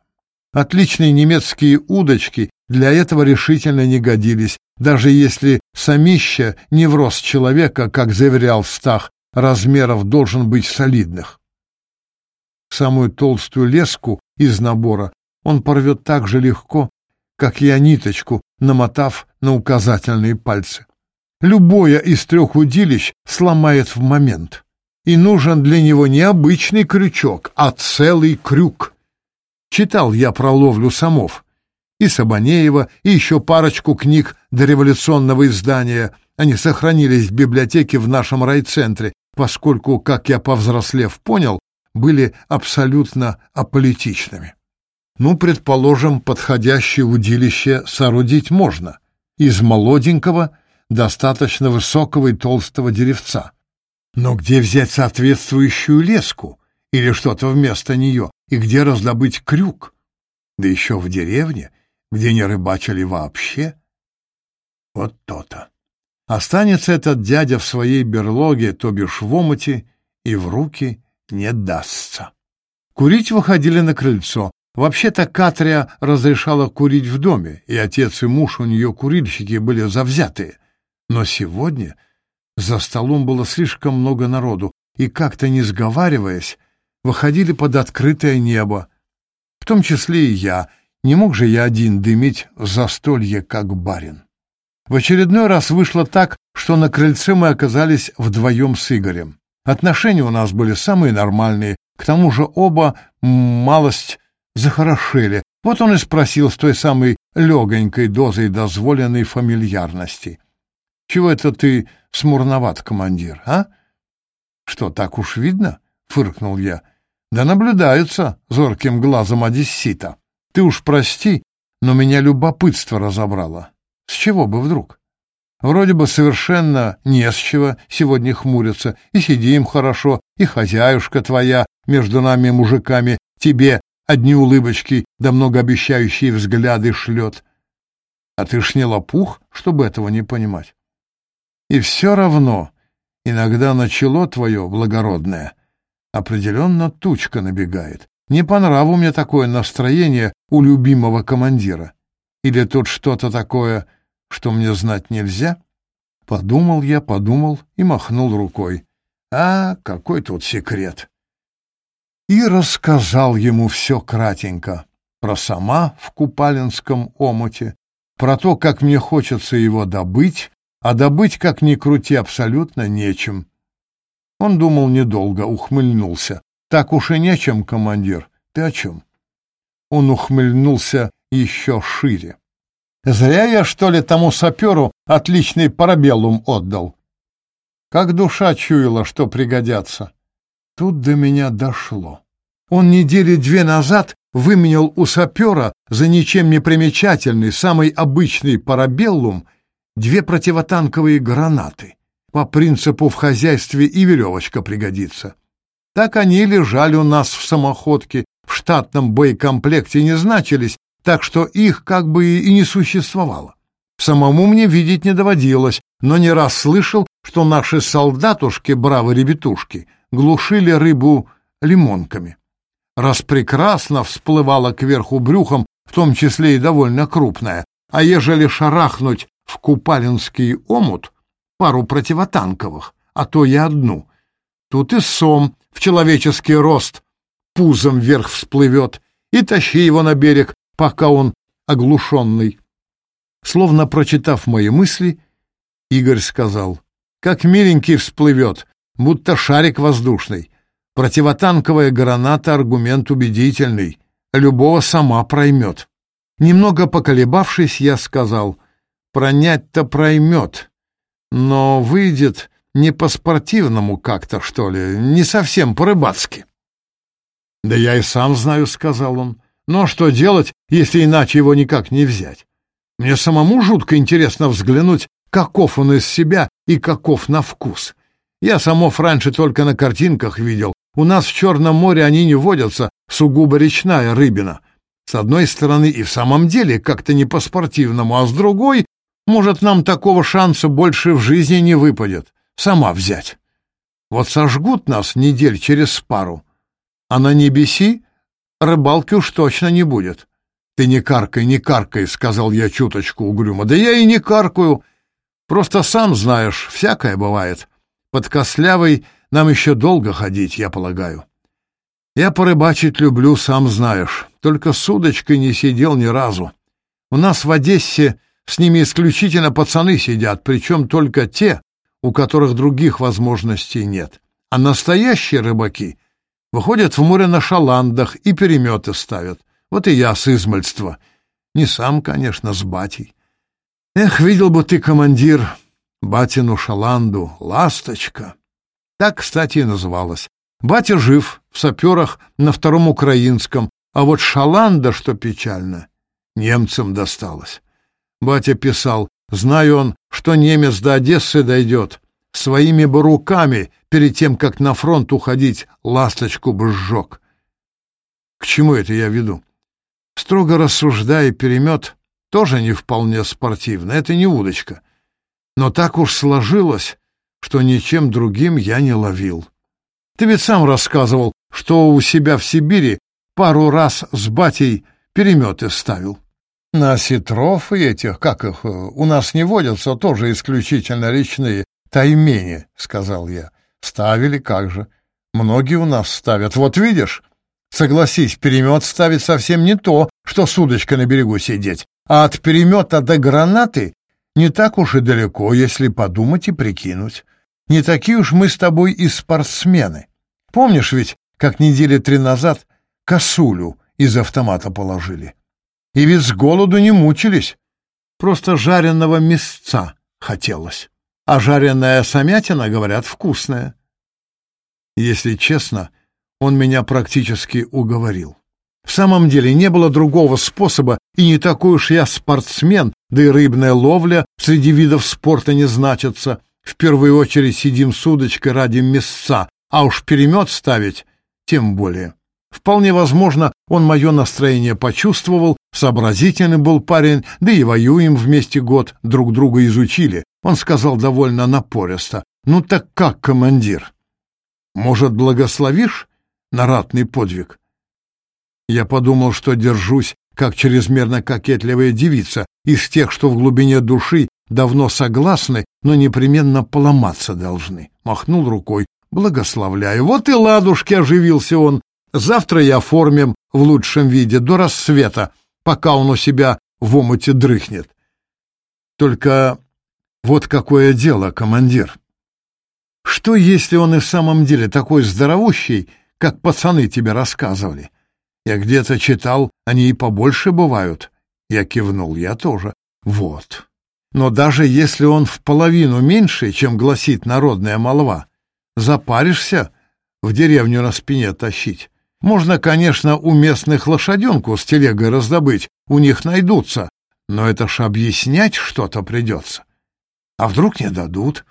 Отличные немецкие удочки для этого решительно не годились, даже если самища, невроз человека, как заверял Стах, размеров должен быть солидных. Самую толстую леску из набора он порвет так же легко, как я ниточку, намотав на указательные пальцы. Любое из трех удилищ сломает в момент и нужен для него не обычный крючок, а целый крюк. Читал я про ловлю самов и Сабанеева, и еще парочку книг дореволюционного издания. Они сохранились в библиотеке в нашем райцентре, поскольку, как я повзрослев понял, были абсолютно аполитичными. Ну, предположим, подходящее удилище соорудить можно. Из молоденького, достаточно высокого и толстого деревца — но где взять соответствующую леску или что-то вместо нее, и где раздобыть крюк? Да еще в деревне, где не рыбачили вообще. Вот то-то. Останется этот дядя в своей берлоге, то бишь в омуте, и в руки не дастся. Курить выходили на крыльцо. Вообще-то Катрия разрешала курить в доме, и отец и муж у нее курильщики были завзятые. Но сегодня за столом было слишком много народу, и как-то не сговариваясь, выходили под открытое небо. В том числе и я. Не мог же я один дымить застолье, как барин. В очередной раз вышло так, что на крыльце мы оказались вдвоем с Игорем. Отношения у нас были самые нормальные, к тому же оба малость захорошили. Вот он и спросил с той самой легонькой дозой дозволенной фамильярности. «Чего это ты смурноват командир, а? Что, так уж видно? Фыркнул я. Да наблюдаются зорким глазом одессита. Ты уж прости, но меня любопытство разобрало. С чего бы вдруг? Вроде бы совершенно не с чего сегодня хмуриться, и сидим хорошо, и хозяюшка твоя между нами мужиками тебе одни улыбочки да многообещающие взгляды шлет. А ты ж не лопух, чтобы этого не понимать. И все равно иногда на чело твое благородное определенно тучка набегает. Не по нраву мне такое настроение у любимого командира. Или тут что-то такое, что мне знать нельзя? Подумал я, подумал и махнул рукой. А какой тут секрет? И рассказал ему все кратенько. Про сама в Купалинском омуте, про то, как мне хочется его добыть, а добыть, как ни крути, абсолютно нечем. Он думал недолго, ухмыльнулся. «Так уж и нечем, командир. Ты о чем?» Он ухмыльнулся еще шире. «Зря я, что ли, тому саперу отличный парабеллум отдал?» Как душа чуяла, что пригодятся. Тут до меня дошло. Он недели две назад выменял у сапера за ничем не примечательный, самый обычный парабеллум — две противотанковые гранаты. По принципу в хозяйстве и веревочка пригодится. Так они лежали у нас в самоходке, в штатном боекомплекте не значились, так что их как бы и не существовало. Самому мне видеть не доводилось, но не раз слышал, что наши солдатушки, бравые ребятушки, глушили рыбу лимонками. Раз прекрасно всплывала кверху брюхом, в том числе и довольно крупная, а ежели шарахнуть в Купалинский омут пару противотанковых, а то и одну. Тут и сом в человеческий рост пузом вверх всплывет, и тащи его на берег, пока он оглушенный. Словно прочитав мои мысли, Игорь сказал, «Как миленький всплывет, будто шарик воздушный. Противотанковая граната — аргумент убедительный, любого сама проймет». Немного поколебавшись, я сказал — пронять-то проймет, но выйдет не по-спортивному как-то, что ли, не совсем по-рыбацки. — Да я и сам знаю, — сказал он. — Но что делать, если иначе его никак не взять? Мне самому жутко интересно взглянуть, каков он из себя и каков на вкус. Я самов раньше только на картинках видел. У нас в Черном море они не водятся, сугубо речная рыбина. С одной стороны и в самом деле как-то не по-спортивному, а с другой может, нам такого шанса больше в жизни не выпадет. Сама взять. Вот сожгут нас недель через пару. А на небеси рыбалки уж точно не будет. Ты не каркай, не каркай, — сказал я чуточку угрюмо. Да я и не каркаю. Просто сам знаешь, всякое бывает. Под Кослявой нам еще долго ходить, я полагаю. Я порыбачить люблю, сам знаешь. Только с удочкой не сидел ни разу. У нас в Одессе с ними исключительно пацаны сидят, причем только те, у которых других возможностей нет. А настоящие рыбаки выходят в море на шаландах и переметы ставят. Вот и я с измальства. Не сам, конечно, с батей. Эх, видел бы ты, командир, батину шаланду, ласточка. Так, кстати, и называлась. Батя жив, в саперах, на втором украинском, а вот шаланда, что печально, немцам досталась. Батя писал, «Знаю он, что немец до Одессы дойдет. Своими бы руками, перед тем, как на фронт уходить, ласточку бы сжег». К чему это я веду? Строго рассуждая, перемет тоже не вполне спортивно, это не удочка. Но так уж сложилось, что ничем другим я не ловил. Ты ведь сам рассказывал, что у себя в Сибири пару раз с батей переметы ставил. На осетров и этих, как их, э, у нас не водятся, тоже исключительно речные. Таймени, — сказал я. Ставили, как же. Многие у нас ставят. Вот видишь? Согласись, перемет ставить совсем не то, что с удочкой на берегу сидеть. А от перемета до гранаты не так уж и далеко, если подумать и прикинуть. Не такие уж мы с тобой и спортсмены. Помнишь ведь, как недели три назад косулю из автомата положили? и ведь с голоду не мучились. Просто жареного мясца хотелось. А жареная самятина, говорят, вкусная. Если честно, он меня практически уговорил. В самом деле не было другого способа, и не такой уж я спортсмен, да и рыбная ловля среди видов спорта не значится. В первую очередь сидим с удочкой ради мясца, а уж перемет ставить тем более. Вполне возможно, он мое настроение почувствовал Сообразительный был парень, да и воюем вместе год, друг друга изучили. Он сказал довольно напористо. «Ну так как, командир? Может, благословишь на ратный подвиг?» Я подумал, что держусь, как чрезмерно кокетливая девица, из тех, что в глубине души давно согласны, но непременно поломаться должны. Махнул рукой. «Благословляю. Вот и ладушки!» — оживился он. «Завтра я оформим в лучшем виде, до рассвета пока он у себя в омуте дрыхнет. Только вот какое дело, командир. Что, если он и в самом деле такой здоровущий, как пацаны тебе рассказывали? Я где-то читал, они и побольше бывают. Я кивнул, я тоже. Вот. Но даже если он в половину меньше, чем гласит народная молва, запаришься в деревню на спине тащить. Можно, конечно, у местных лошаденку с телегой раздобыть, у них найдутся, но это ж объяснять что-то придется. А вдруг не дадут,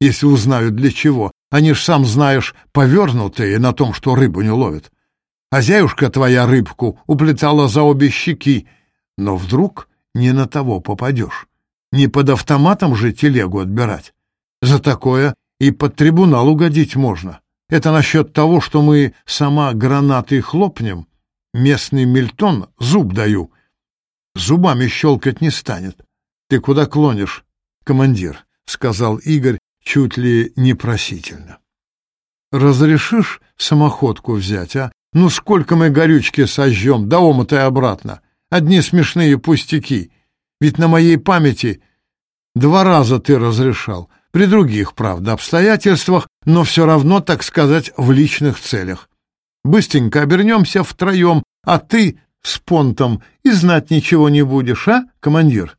если узнают для чего? Они ж, сам знаешь, повернутые на том, что рыбу не ловят. Хозяюшка твоя рыбку уплетала за обе щеки, но вдруг не на того попадешь. Не под автоматом же телегу отбирать. За такое и под трибунал угодить можно. Это насчет того, что мы сама гранатой хлопнем. Местный Мильтон, зуб даю. Зубами щелкать не станет. Ты куда клонишь, командир? — сказал Игорь чуть ли не просительно. Разрешишь самоходку взять, а? Ну сколько мы горючки сожжем, до ома-то обратно. Одни смешные пустяки. Ведь на моей памяти два раза ты разрешал — при других, правда, обстоятельствах, но все равно, так сказать, в личных целях. Быстренько обернемся втроем, а ты с понтом и знать ничего не будешь, а, командир?»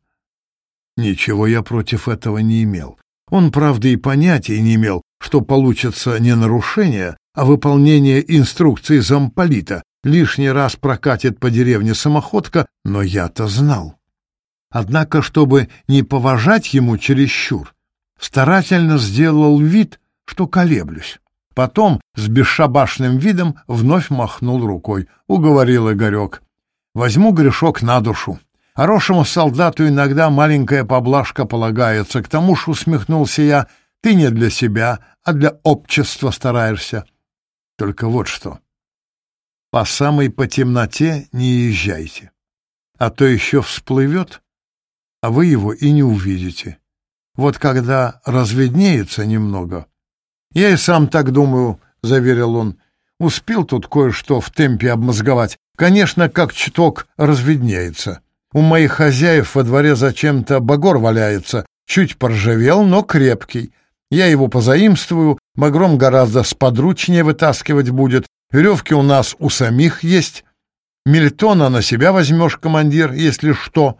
Ничего я против этого не имел. Он, правда, и понятия не имел, что получится не нарушение, а выполнение инструкции замполита. Лишний раз прокатит по деревне самоходка, но я-то знал. Однако, чтобы не поважать ему чересчур, старательно сделал вид, что колеблюсь. Потом с бесшабашным видом вновь махнул рукой. Уговорил Игорек. «Возьму грешок на душу. Хорошему солдату иногда маленькая поблажка полагается. К тому ж, усмехнулся я, ты не для себя, а для общества стараешься. Только вот что. По самой по темноте не езжайте. А то еще всплывет, а вы его и не увидите. Вот когда разведнеется немного. Я и сам так думаю, — заверил он. Успел тут кое-что в темпе обмозговать. Конечно, как чуток разведнеется. У моих хозяев во дворе зачем-то багор валяется. Чуть поржавел, но крепкий. Я его позаимствую, багром гораздо сподручнее вытаскивать будет. Веревки у нас у самих есть. Мильтона на себя возьмешь, командир, если что.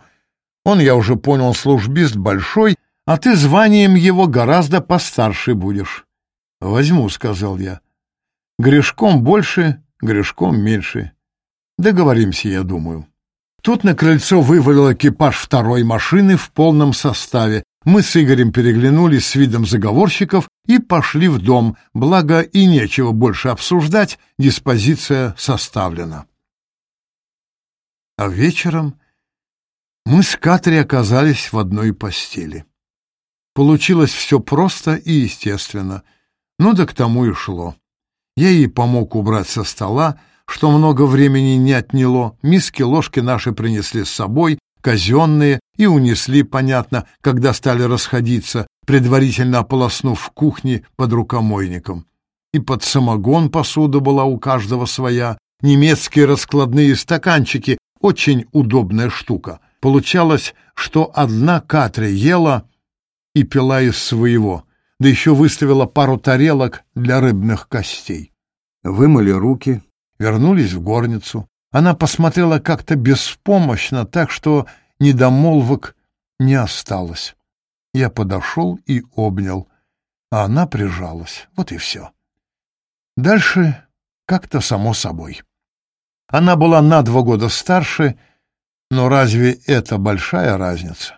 Он, я уже понял, службист большой, а ты званием его гораздо постарше будешь. — Возьму, — сказал я. — Грешком больше, грешком меньше. Договоримся, я думаю. Тут на крыльцо вывалил экипаж второй машины в полном составе. Мы с Игорем переглянулись с видом заговорщиков и пошли в дом, благо и нечего больше обсуждать, диспозиция составлена. А вечером мы с Катри оказались в одной постели. Получилось все просто и естественно. Ну да к тому и шло. Я ей помог убрать со стола, что много времени не отняло. Миски, ложки наши принесли с собой, казенные, и унесли, понятно, когда стали расходиться, предварительно ополоснув в кухне под рукомойником. И под самогон посуда была у каждого своя. Немецкие раскладные стаканчики — очень удобная штука. Получалось, что одна Катря ела — и пила из своего, да еще выставила пару тарелок для рыбных костей. Вымыли руки, вернулись в горницу. Она посмотрела как-то беспомощно, так что недомолвок не осталось. Я подошел и обнял, а она прижалась. Вот и все. Дальше как-то само собой. Она была на два года старше, но разве это большая разница?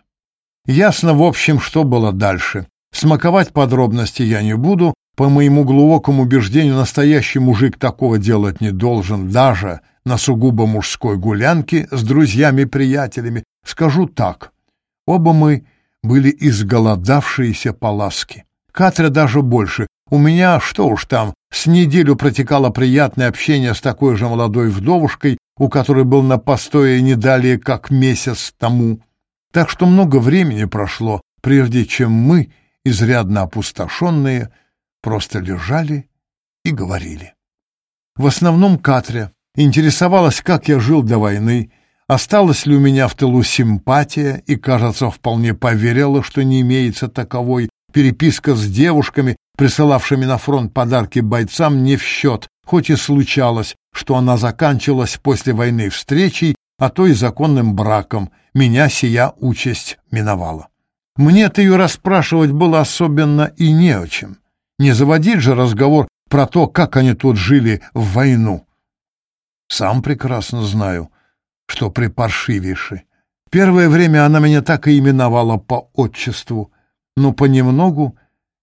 Ясно, в общем, что было дальше. Смаковать подробности я не буду. По моему глубокому убеждению, настоящий мужик такого делать не должен, даже на сугубо мужской гулянке с друзьями-приятелями. Скажу так. Оба мы были изголодавшиеся по ласке. Катря даже больше. У меня, что уж там, с неделю протекало приятное общение с такой же молодой вдовушкой, у которой был на постое не далее, как месяц тому так что много времени прошло, прежде чем мы, изрядно опустошенные, просто лежали и говорили. В основном Катря интересовалась, как я жил до войны, осталась ли у меня в тылу симпатия и, кажется, вполне поверила, что не имеется таковой, переписка с девушками, присылавшими на фронт подарки бойцам, не в счет, хоть и случалось, что она заканчивалась после войны встречей а то и законным браком, меня сия участь миновала. Мне-то ее расспрашивать было особенно и не о чем. Не заводить же разговор про то, как они тут жили в войну. Сам прекрасно знаю, что при припаршивейши. Первое время она меня так и именовала по отчеству, но понемногу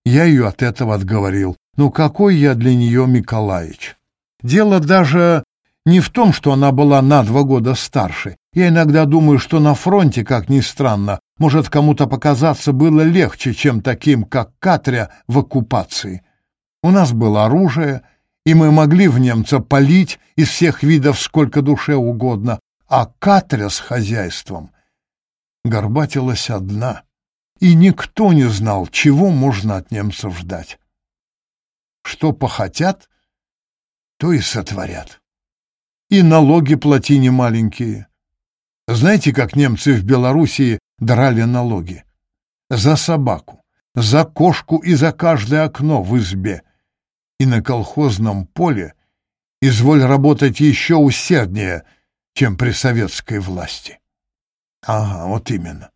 я ее от этого отговорил. Ну какой я для нее Миколаич? Дело даже не в том, что она была на два года старше. Я иногда думаю, что на фронте, как ни странно, может кому-то показаться было легче, чем таким, как Катря, в оккупации. У нас было оружие, и мы могли в немца палить из всех видов сколько душе угодно, а Катря с хозяйством горбатилась одна, и никто не знал, чего можно от немцев ждать. Что похотят, то и сотворят и налоги плати не маленькие. Знаете, как немцы в Белоруссии драли налоги? За собаку, за кошку и за каждое окно в избе. И на колхозном поле изволь работать еще усерднее, чем при советской власти. Ага, вот именно.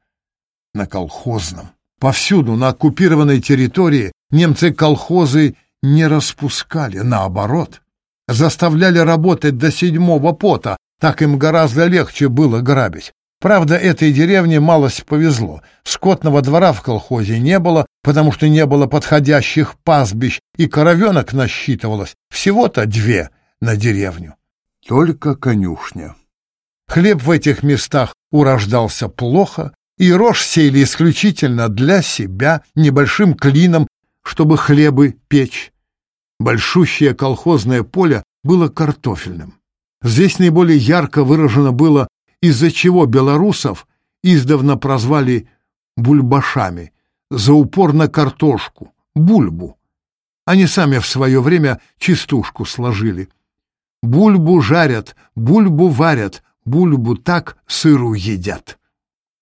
На колхозном. Повсюду на оккупированной территории немцы колхозы не распускали, наоборот — заставляли работать до седьмого пота, так им гораздо легче было грабить. Правда, этой деревне малость повезло. Скотного двора в колхозе не было, потому что не было подходящих пастбищ, и коровенок насчитывалось всего-то две на деревню. Только конюшня. Хлеб в этих местах урождался плохо, и рожь сели исключительно для себя небольшим клином, чтобы хлебы печь. Большущее колхозное поле было картофельным. Здесь наиболее ярко выражено было, из-за чего белорусов издавна прозвали бульбашами за упор на картошку, бульбу. Они сами в свое время чистушку сложили. Бульбу жарят, бульбу варят, бульбу так сыру едят.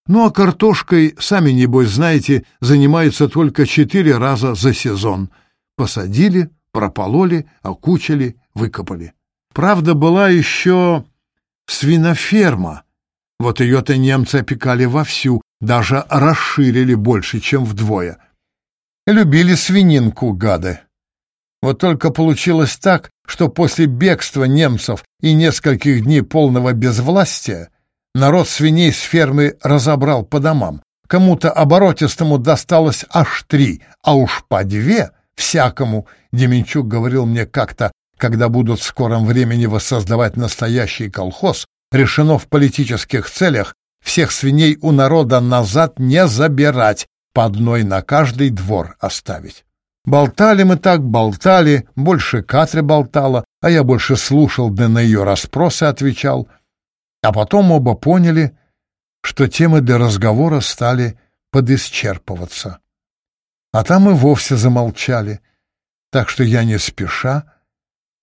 Ну а картошкой, сами небось знаете, занимаются только четыре раза за сезон. Посадили, пропололи, окучили, выкопали. Правда, была еще свиноферма. Вот ее-то немцы опекали вовсю, даже расширили больше, чем вдвое. Любили свининку, гады. Вот только получилось так, что после бегства немцев и нескольких дней полного безвластия народ свиней с фермы разобрал по домам. Кому-то оборотистому досталось аж три, а уж по две всякому, Деменчук говорил мне как-то, когда будут в скором времени воссоздавать настоящий колхоз, решено в политических целях всех свиней у народа назад не забирать, по одной на каждый двор оставить. Болтали мы так, болтали, больше Катря болтала, а я больше слушал, да на ее расспросы отвечал. А потом оба поняли, что темы для разговора стали подисчерпываться. А там и вовсе замолчали — так что я не спеша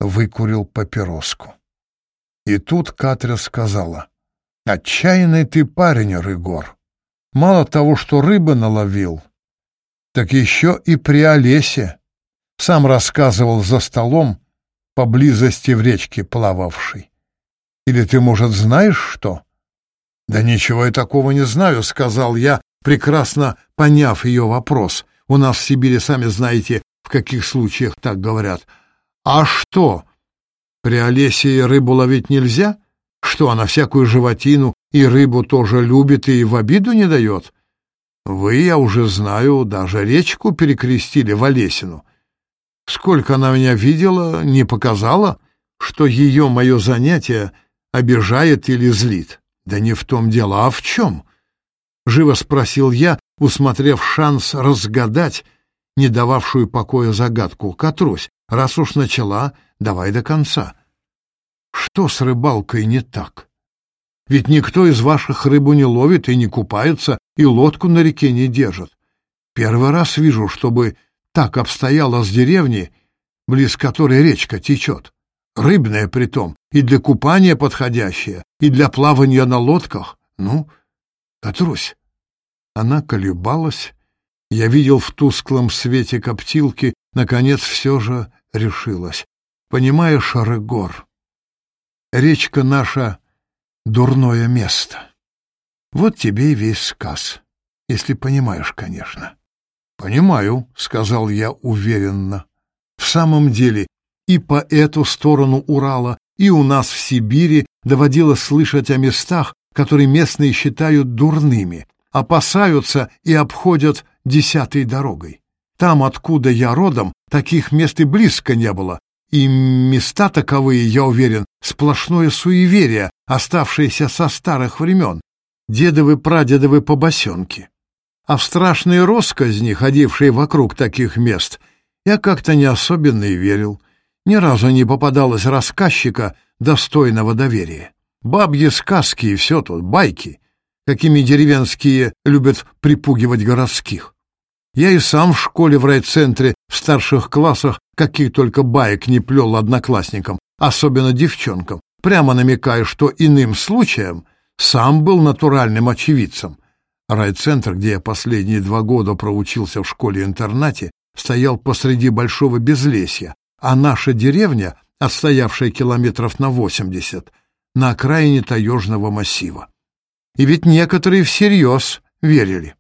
выкурил папироску. И тут Катря сказала, «Отчаянный ты парень, Рыгор. Мало того, что рыбы наловил, так еще и при Олесе. Сам рассказывал за столом, поблизости в речке плававшей. Или ты, может, знаешь что?» «Да ничего я такого не знаю», — сказал я, прекрасно поняв ее вопрос. «У нас в Сибири, сами знаете, в каких случаях так говорят. А что, при Олесе рыбу ловить нельзя? Что, она всякую животину и рыбу тоже любит и в обиду не дает? Вы, я уже знаю, даже речку перекрестили в Олесину. Сколько она меня видела, не показала, что ее мое занятие обижает или злит. Да не в том дело, а в чем? Живо спросил я, усмотрев шанс разгадать не дававшую покоя загадку. «Катрусь, раз уж начала, давай до конца». «Что с рыбалкой не так? Ведь никто из ваших рыбу не ловит и не купается, и лодку на реке не держит. Первый раз вижу, чтобы так обстояло с деревней, близ которой речка течет. Рыбная притом, и для купания подходящая, и для плавания на лодках. Ну, Катрусь». Она колебалась, я видел в тусклом свете коптилки, наконец все же решилось. Понимаешь, Рыгор, речка наша — дурное место. Вот тебе и весь сказ, если понимаешь, конечно. «Понимаю», — сказал я уверенно. «В самом деле, и по эту сторону Урала, и у нас в Сибири доводилось слышать о местах, которые местные считают дурными, опасаются и обходят десятой дорогой. Там, откуда я родом, таких мест и близко не было, и места таковые, я уверен, сплошное суеверие, оставшееся со старых времен, дедовы-прадедовы побосенки. А в страшные росказни, ходившие вокруг таких мест, я как-то не особенно и верил. Ни разу не попадалось рассказчика, достойного доверия. Бабьи сказки и все тут, байки, какими деревенские любят припугивать городских. Я и сам в школе в райцентре, в старших классах, какие только баек не плел одноклассникам, особенно девчонкам, прямо намекая, что иным случаем сам был натуральным очевидцем. Райцентр, где я последние два года проучился в школе-интернате, стоял посреди большого безлесья, а наша деревня, отстоявшая километров на восемьдесят, на окраине таежного массива. И ведь некоторые всерьез верили.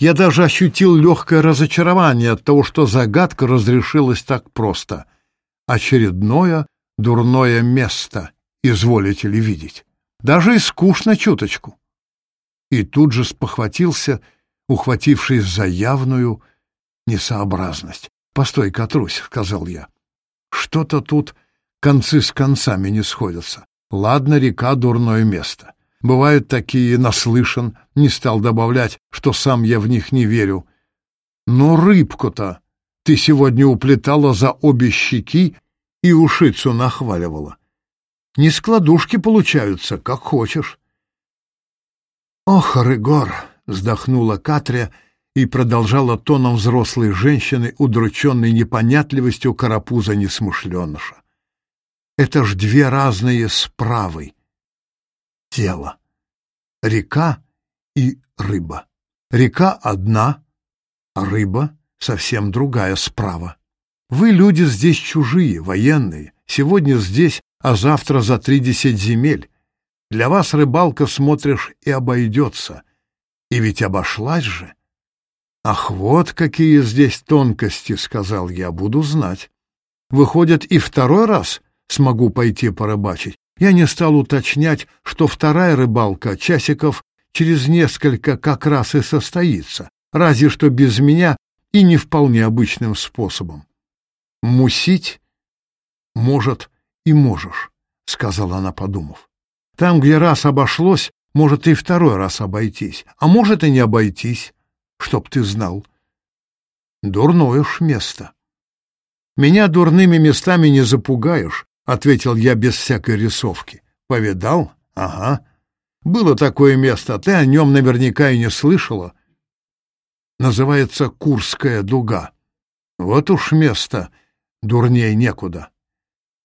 Я даже ощутил легкое разочарование от того, что загадка разрешилась так просто. Очередное дурное место, изволите ли видеть. Даже и скучно чуточку. И тут же спохватился, ухватившись за явную несообразность. «Постой, Катрусь», — сказал я. «Что-то тут концы с концами не сходятся. Ладно, река — дурное место. Бывают такие, наслышан, не стал добавлять, что сам я в них не верю. Но рыбку-то ты сегодня уплетала за обе щеки и ушицу нахваливала. Не складушки получаются, как хочешь. Ох, Рыгор, вздохнула Катря и продолжала тоном взрослой женщины, удрученной непонятливостью карапуза несмышленыша. Это ж две разные справы тело. Река и рыба. Река одна, а рыба совсем другая справа. Вы, люди, здесь чужие, военные. Сегодня здесь, а завтра за тридесять земель. Для вас рыбалка, смотришь, и обойдется. И ведь обошлась же. Ах, вот какие здесь тонкости, — сказал я, — буду знать. Выходит, и второй раз смогу пойти порыбачить. Я не стал уточнять, что вторая рыбалка часиков через несколько как раз и состоится, разве что без меня и не вполне обычным способом. «Мусить? Может, и можешь», — сказала она, подумав. «Там, где раз обошлось, может и второй раз обойтись, а может и не обойтись, чтоб ты знал. Дурное ж место. Меня дурными местами не запугаешь, ответил я без всякой рисовки. Повидал? Ага. Было такое место, ты о нем наверняка и не слышала. Называется Курская дуга. Вот уж место, дурней некуда.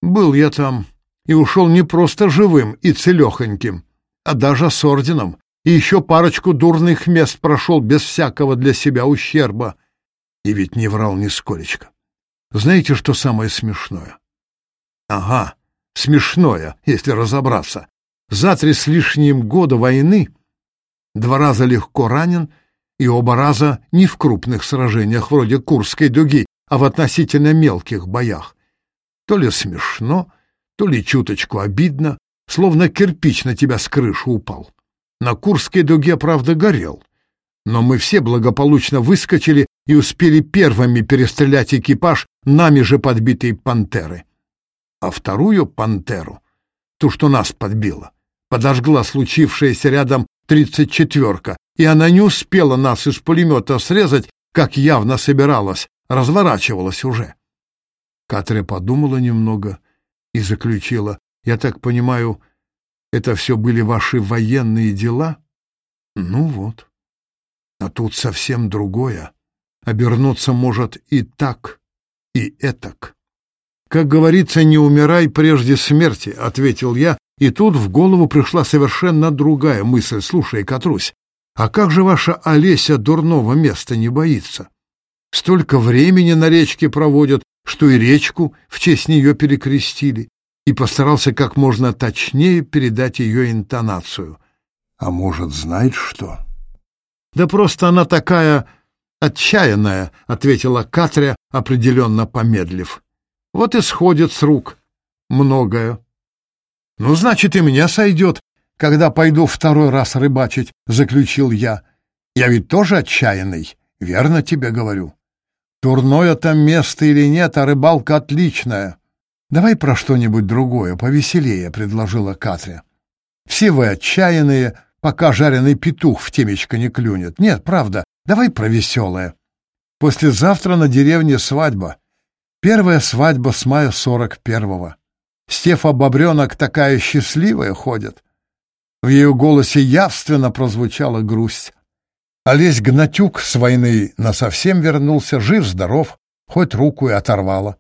Был я там и ушел не просто живым и целехоньким, а даже с орденом, и еще парочку дурных мест прошел без всякого для себя ущерба. И ведь не врал нисколечко. Знаете, что самое смешное? Ага, смешное, если разобраться. За три с лишним года войны два раза легко ранен и оба раза не в крупных сражениях вроде Курской дуги, а в относительно мелких боях. То ли смешно, то ли чуточку обидно, словно кирпич на тебя с крыши упал. На Курской дуге, правда, горел, но мы все благополучно выскочили и успели первыми перестрелять экипаж нами же подбитой «Пантеры» а вторую пантеру, ту, что нас подбила, подожгла случившаяся рядом тридцать четверка, и она не успела нас из пулемета срезать, как явно собиралась, разворачивалась уже. Катря подумала немного и заключила. «Я так понимаю, это все были ваши военные дела?» «Ну вот. А тут совсем другое. Обернуться может и так, и этак». «Как говорится, не умирай прежде смерти», — ответил я, и тут в голову пришла совершенно другая мысль. «Слушай, Катрусь, а как же ваша Олеся дурного места не боится? Столько времени на речке проводят, что и речку в честь нее перекрестили, и постарался как можно точнее передать ее интонацию. А может, знает что? Да просто она такая отчаянная, ответила Катря, определенно помедлив. Вот и сходит с рук многое. Ну, значит, и мне сойдет, когда пойду второй раз рыбачить, заключил я. Я ведь тоже отчаянный, верно тебе говорю. Турное там место или нет, а рыбалка отличная. Давай про что-нибудь другое, повеселее, предложила Катря. Все вы отчаянные, пока жареный петух в темечко не клюнет. Нет, правда, давай про веселое. Послезавтра на деревне свадьба. Первая свадьба с мая сорок первого. Стефа Бобренок такая счастливая ходит. В ее голосе явственно прозвучала грусть. А Олесь Гнатюк с войны насовсем вернулся, жив-здоров, хоть руку и оторвала.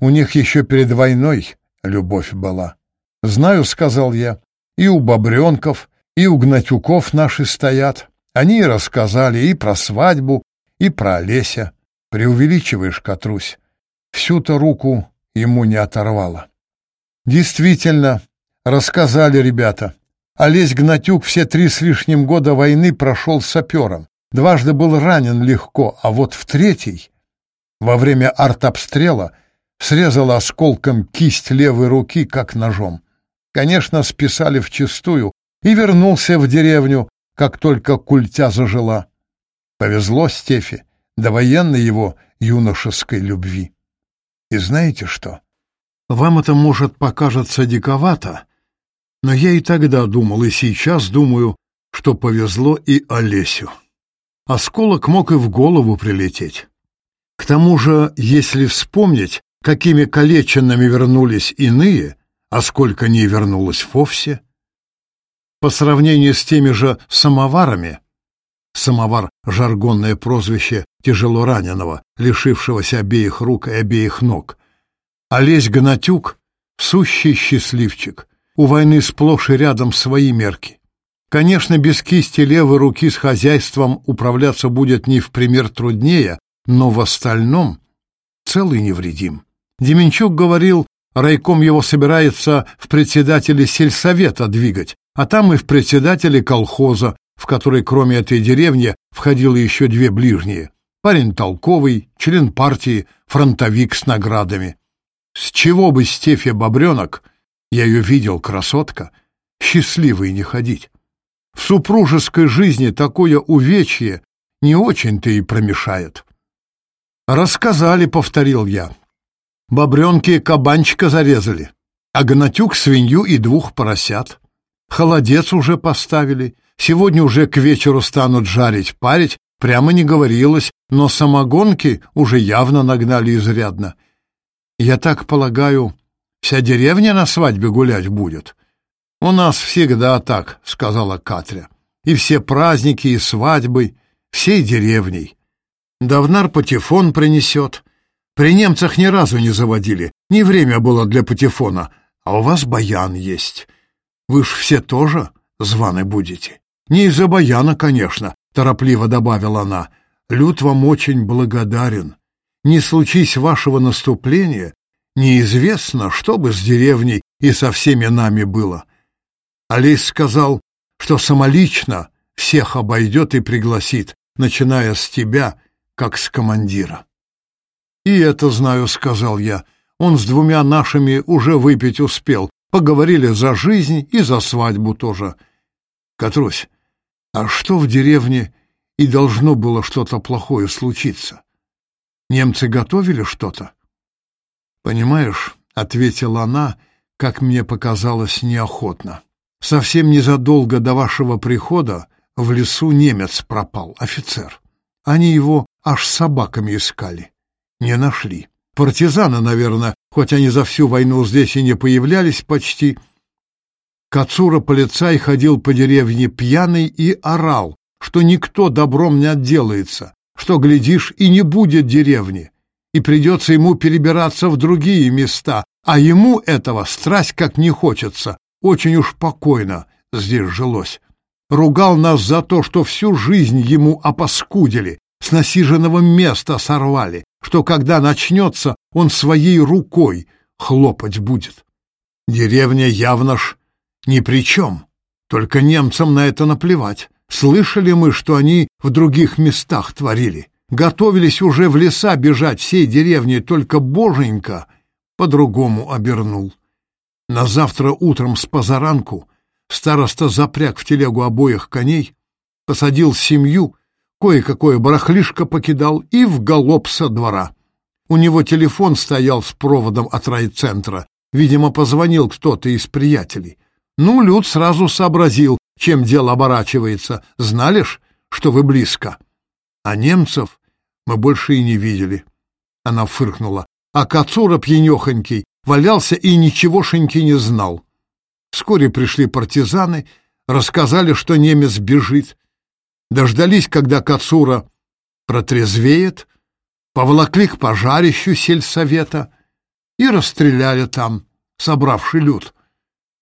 У них еще перед войной любовь была. «Знаю», — сказал я, — «и у Бобренков, и у Гнатюков наши стоят. Они рассказали и про свадьбу, и про Олеся. Преувеличиваешь, Катрусь всю-то руку ему не оторвало. Действительно, рассказали ребята. Олесь Гнатюк все три с лишним года войны прошел сапером. Дважды был ранен легко, а вот в третий, во время артобстрела, срезал осколком кисть левой руки, как ножом. Конечно, списали вчистую и вернулся в деревню, как только культя зажила. Повезло Стефе, довоенной его юношеской любви. И знаете что? Вам это, может, показаться диковато, но я и тогда думал, и сейчас думаю, что повезло и Олесю. Осколок мог и в голову прилететь. К тому же, если вспомнить, какими калеченными вернулись иные, а сколько не вернулось вовсе, по сравнению с теми же самоварами — Самовар — жаргонное прозвище тяжело раненого, лишившегося обеих рук и обеих ног. Олесь Гнатюк — сущий счастливчик, у войны сплошь и рядом свои мерки. Конечно, без кисти левой руки с хозяйством управляться будет не в пример труднее, но в остальном целый невредим. Деменчук говорил, райком его собирается в председателе сельсовета двигать, а там и в председателе колхоза, в которой, кроме этой деревни входило еще две ближние. Парень толковый, член партии, фронтовик с наградами. С чего бы Стефе Бобренок, я ее видел, красотка, счастливой не ходить? В супружеской жизни такое увечье не очень-то и промешает. «Рассказали», — повторил я. «Бобренки кабанчика зарезали, а гнатюк свинью и двух поросят. Холодец уже поставили, Сегодня уже к вечеру станут жарить, парить, прямо не говорилось, но самогонки уже явно нагнали изрядно. Я так полагаю, вся деревня на свадьбе гулять будет. У нас всегда так, сказала Катря. И все праздники, и свадьбы, всей деревней. Давнар патефон принесет. При немцах ни разу не заводили, не время было для патефона, а у вас баян есть. Вы ж все тоже званы будете. Не из-за баяна, конечно, торопливо добавила она. Люд вам очень благодарен. Не случись вашего наступления, неизвестно, что бы с деревней и со всеми нами было. Олесь сказал, что самолично всех обойдет и пригласит, начиная с тебя, как с командира. «И это знаю», — сказал я. «Он с двумя нашими уже выпить успел. Поговорили за жизнь и за свадьбу тоже». «Катрусь, а что в деревне и должно было что-то плохое случиться? Немцы готовили что-то? Понимаешь, — ответила она, как мне показалось, неохотно. Совсем незадолго до вашего прихода в лесу немец пропал, офицер. Они его аж собаками искали. Не нашли. Партизаны, наверное, хоть они за всю войну здесь и не появлялись почти, — Кацура-полицай ходил по деревне пьяный и орал, что никто добром не отделается, что, глядишь, и не будет деревни, и придется ему перебираться в другие места, а ему этого страсть как не хочется, очень уж покойно здесь жилось. Ругал нас за то, что всю жизнь ему опаскудили, с насиженного места сорвали, что когда начнется, он своей рукой хлопать будет. Деревня явно ж ни при чем. Только немцам на это наплевать. Слышали мы, что они в других местах творили. Готовились уже в леса бежать всей деревни, только боженька по-другому обернул. На завтра утром с позаранку староста запряг в телегу обоих коней, посадил семью, кое-какое барахлишко покидал и в галоп со двора. У него телефон стоял с проводом от райцентра. Видимо, позвонил кто-то из приятелей. Ну, Люд сразу сообразил, чем дело оборачивается. Знали ж, что вы близко. А немцев мы больше и не видели. Она фыркнула. А Кацура пьянехонький валялся и ничегошеньки не знал. Вскоре пришли партизаны, рассказали, что немец бежит. Дождались, когда Кацура протрезвеет, поволокли к пожарищу сельсовета и расстреляли там, собравший люд.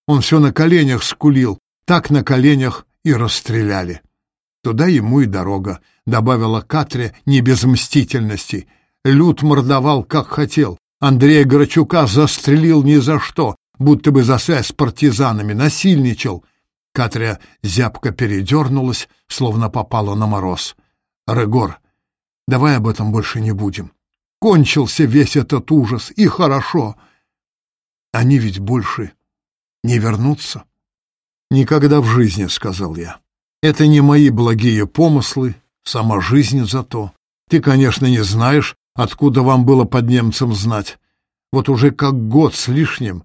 Он все на коленях скулил, так на коленях и расстреляли. Туда ему и дорога, — добавила Катря не без мстительности. Люд мордовал, как хотел. Андрея Горчука застрелил ни за что, будто бы за связь с партизанами, насильничал. Катря зябко передернулась, словно попала на мороз. «Регор, давай об этом больше не будем. Кончился весь этот ужас, и хорошо. Они ведь больше не вернуться? Никогда в жизни, — сказал я. Это не мои благие помыслы, сама жизнь зато. Ты, конечно, не знаешь, откуда вам было под немцем знать. Вот уже как год с лишним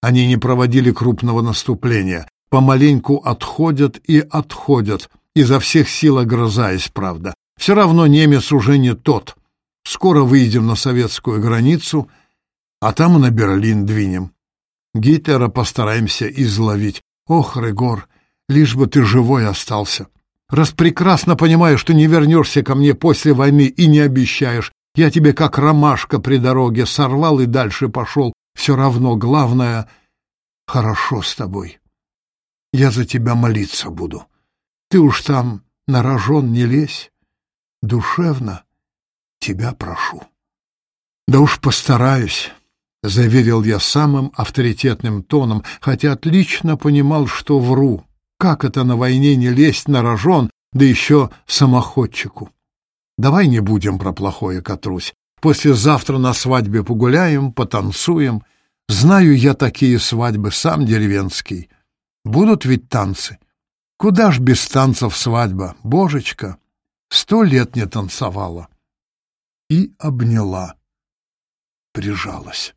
они не проводили крупного наступления, помаленьку отходят и отходят, изо всех сил огрызаясь, правда. Все равно немец уже не тот. Скоро выйдем на советскую границу, а там и на Берлин двинем. Гитлера постараемся изловить. Ох, Регор, лишь бы ты живой остался. Раз прекрасно понимаю, что не вернешься ко мне после войны и не обещаешь, я тебе как ромашка при дороге сорвал и дальше пошел. Все равно, главное, хорошо с тобой. Я за тебя молиться буду. Ты уж там на рожон не лезь. Душевно тебя прошу. Да уж постараюсь. — заверил я самым авторитетным тоном, хотя отлично понимал, что вру. Как это на войне не лезть на рожон, да еще самоходчику? Давай не будем про плохое, Катрусь. Послезавтра на свадьбе погуляем, потанцуем. Знаю я такие свадьбы, сам деревенский. Будут ведь танцы. Куда ж без танцев свадьба, божечка? Сто лет не танцевала. И обняла, прижалась.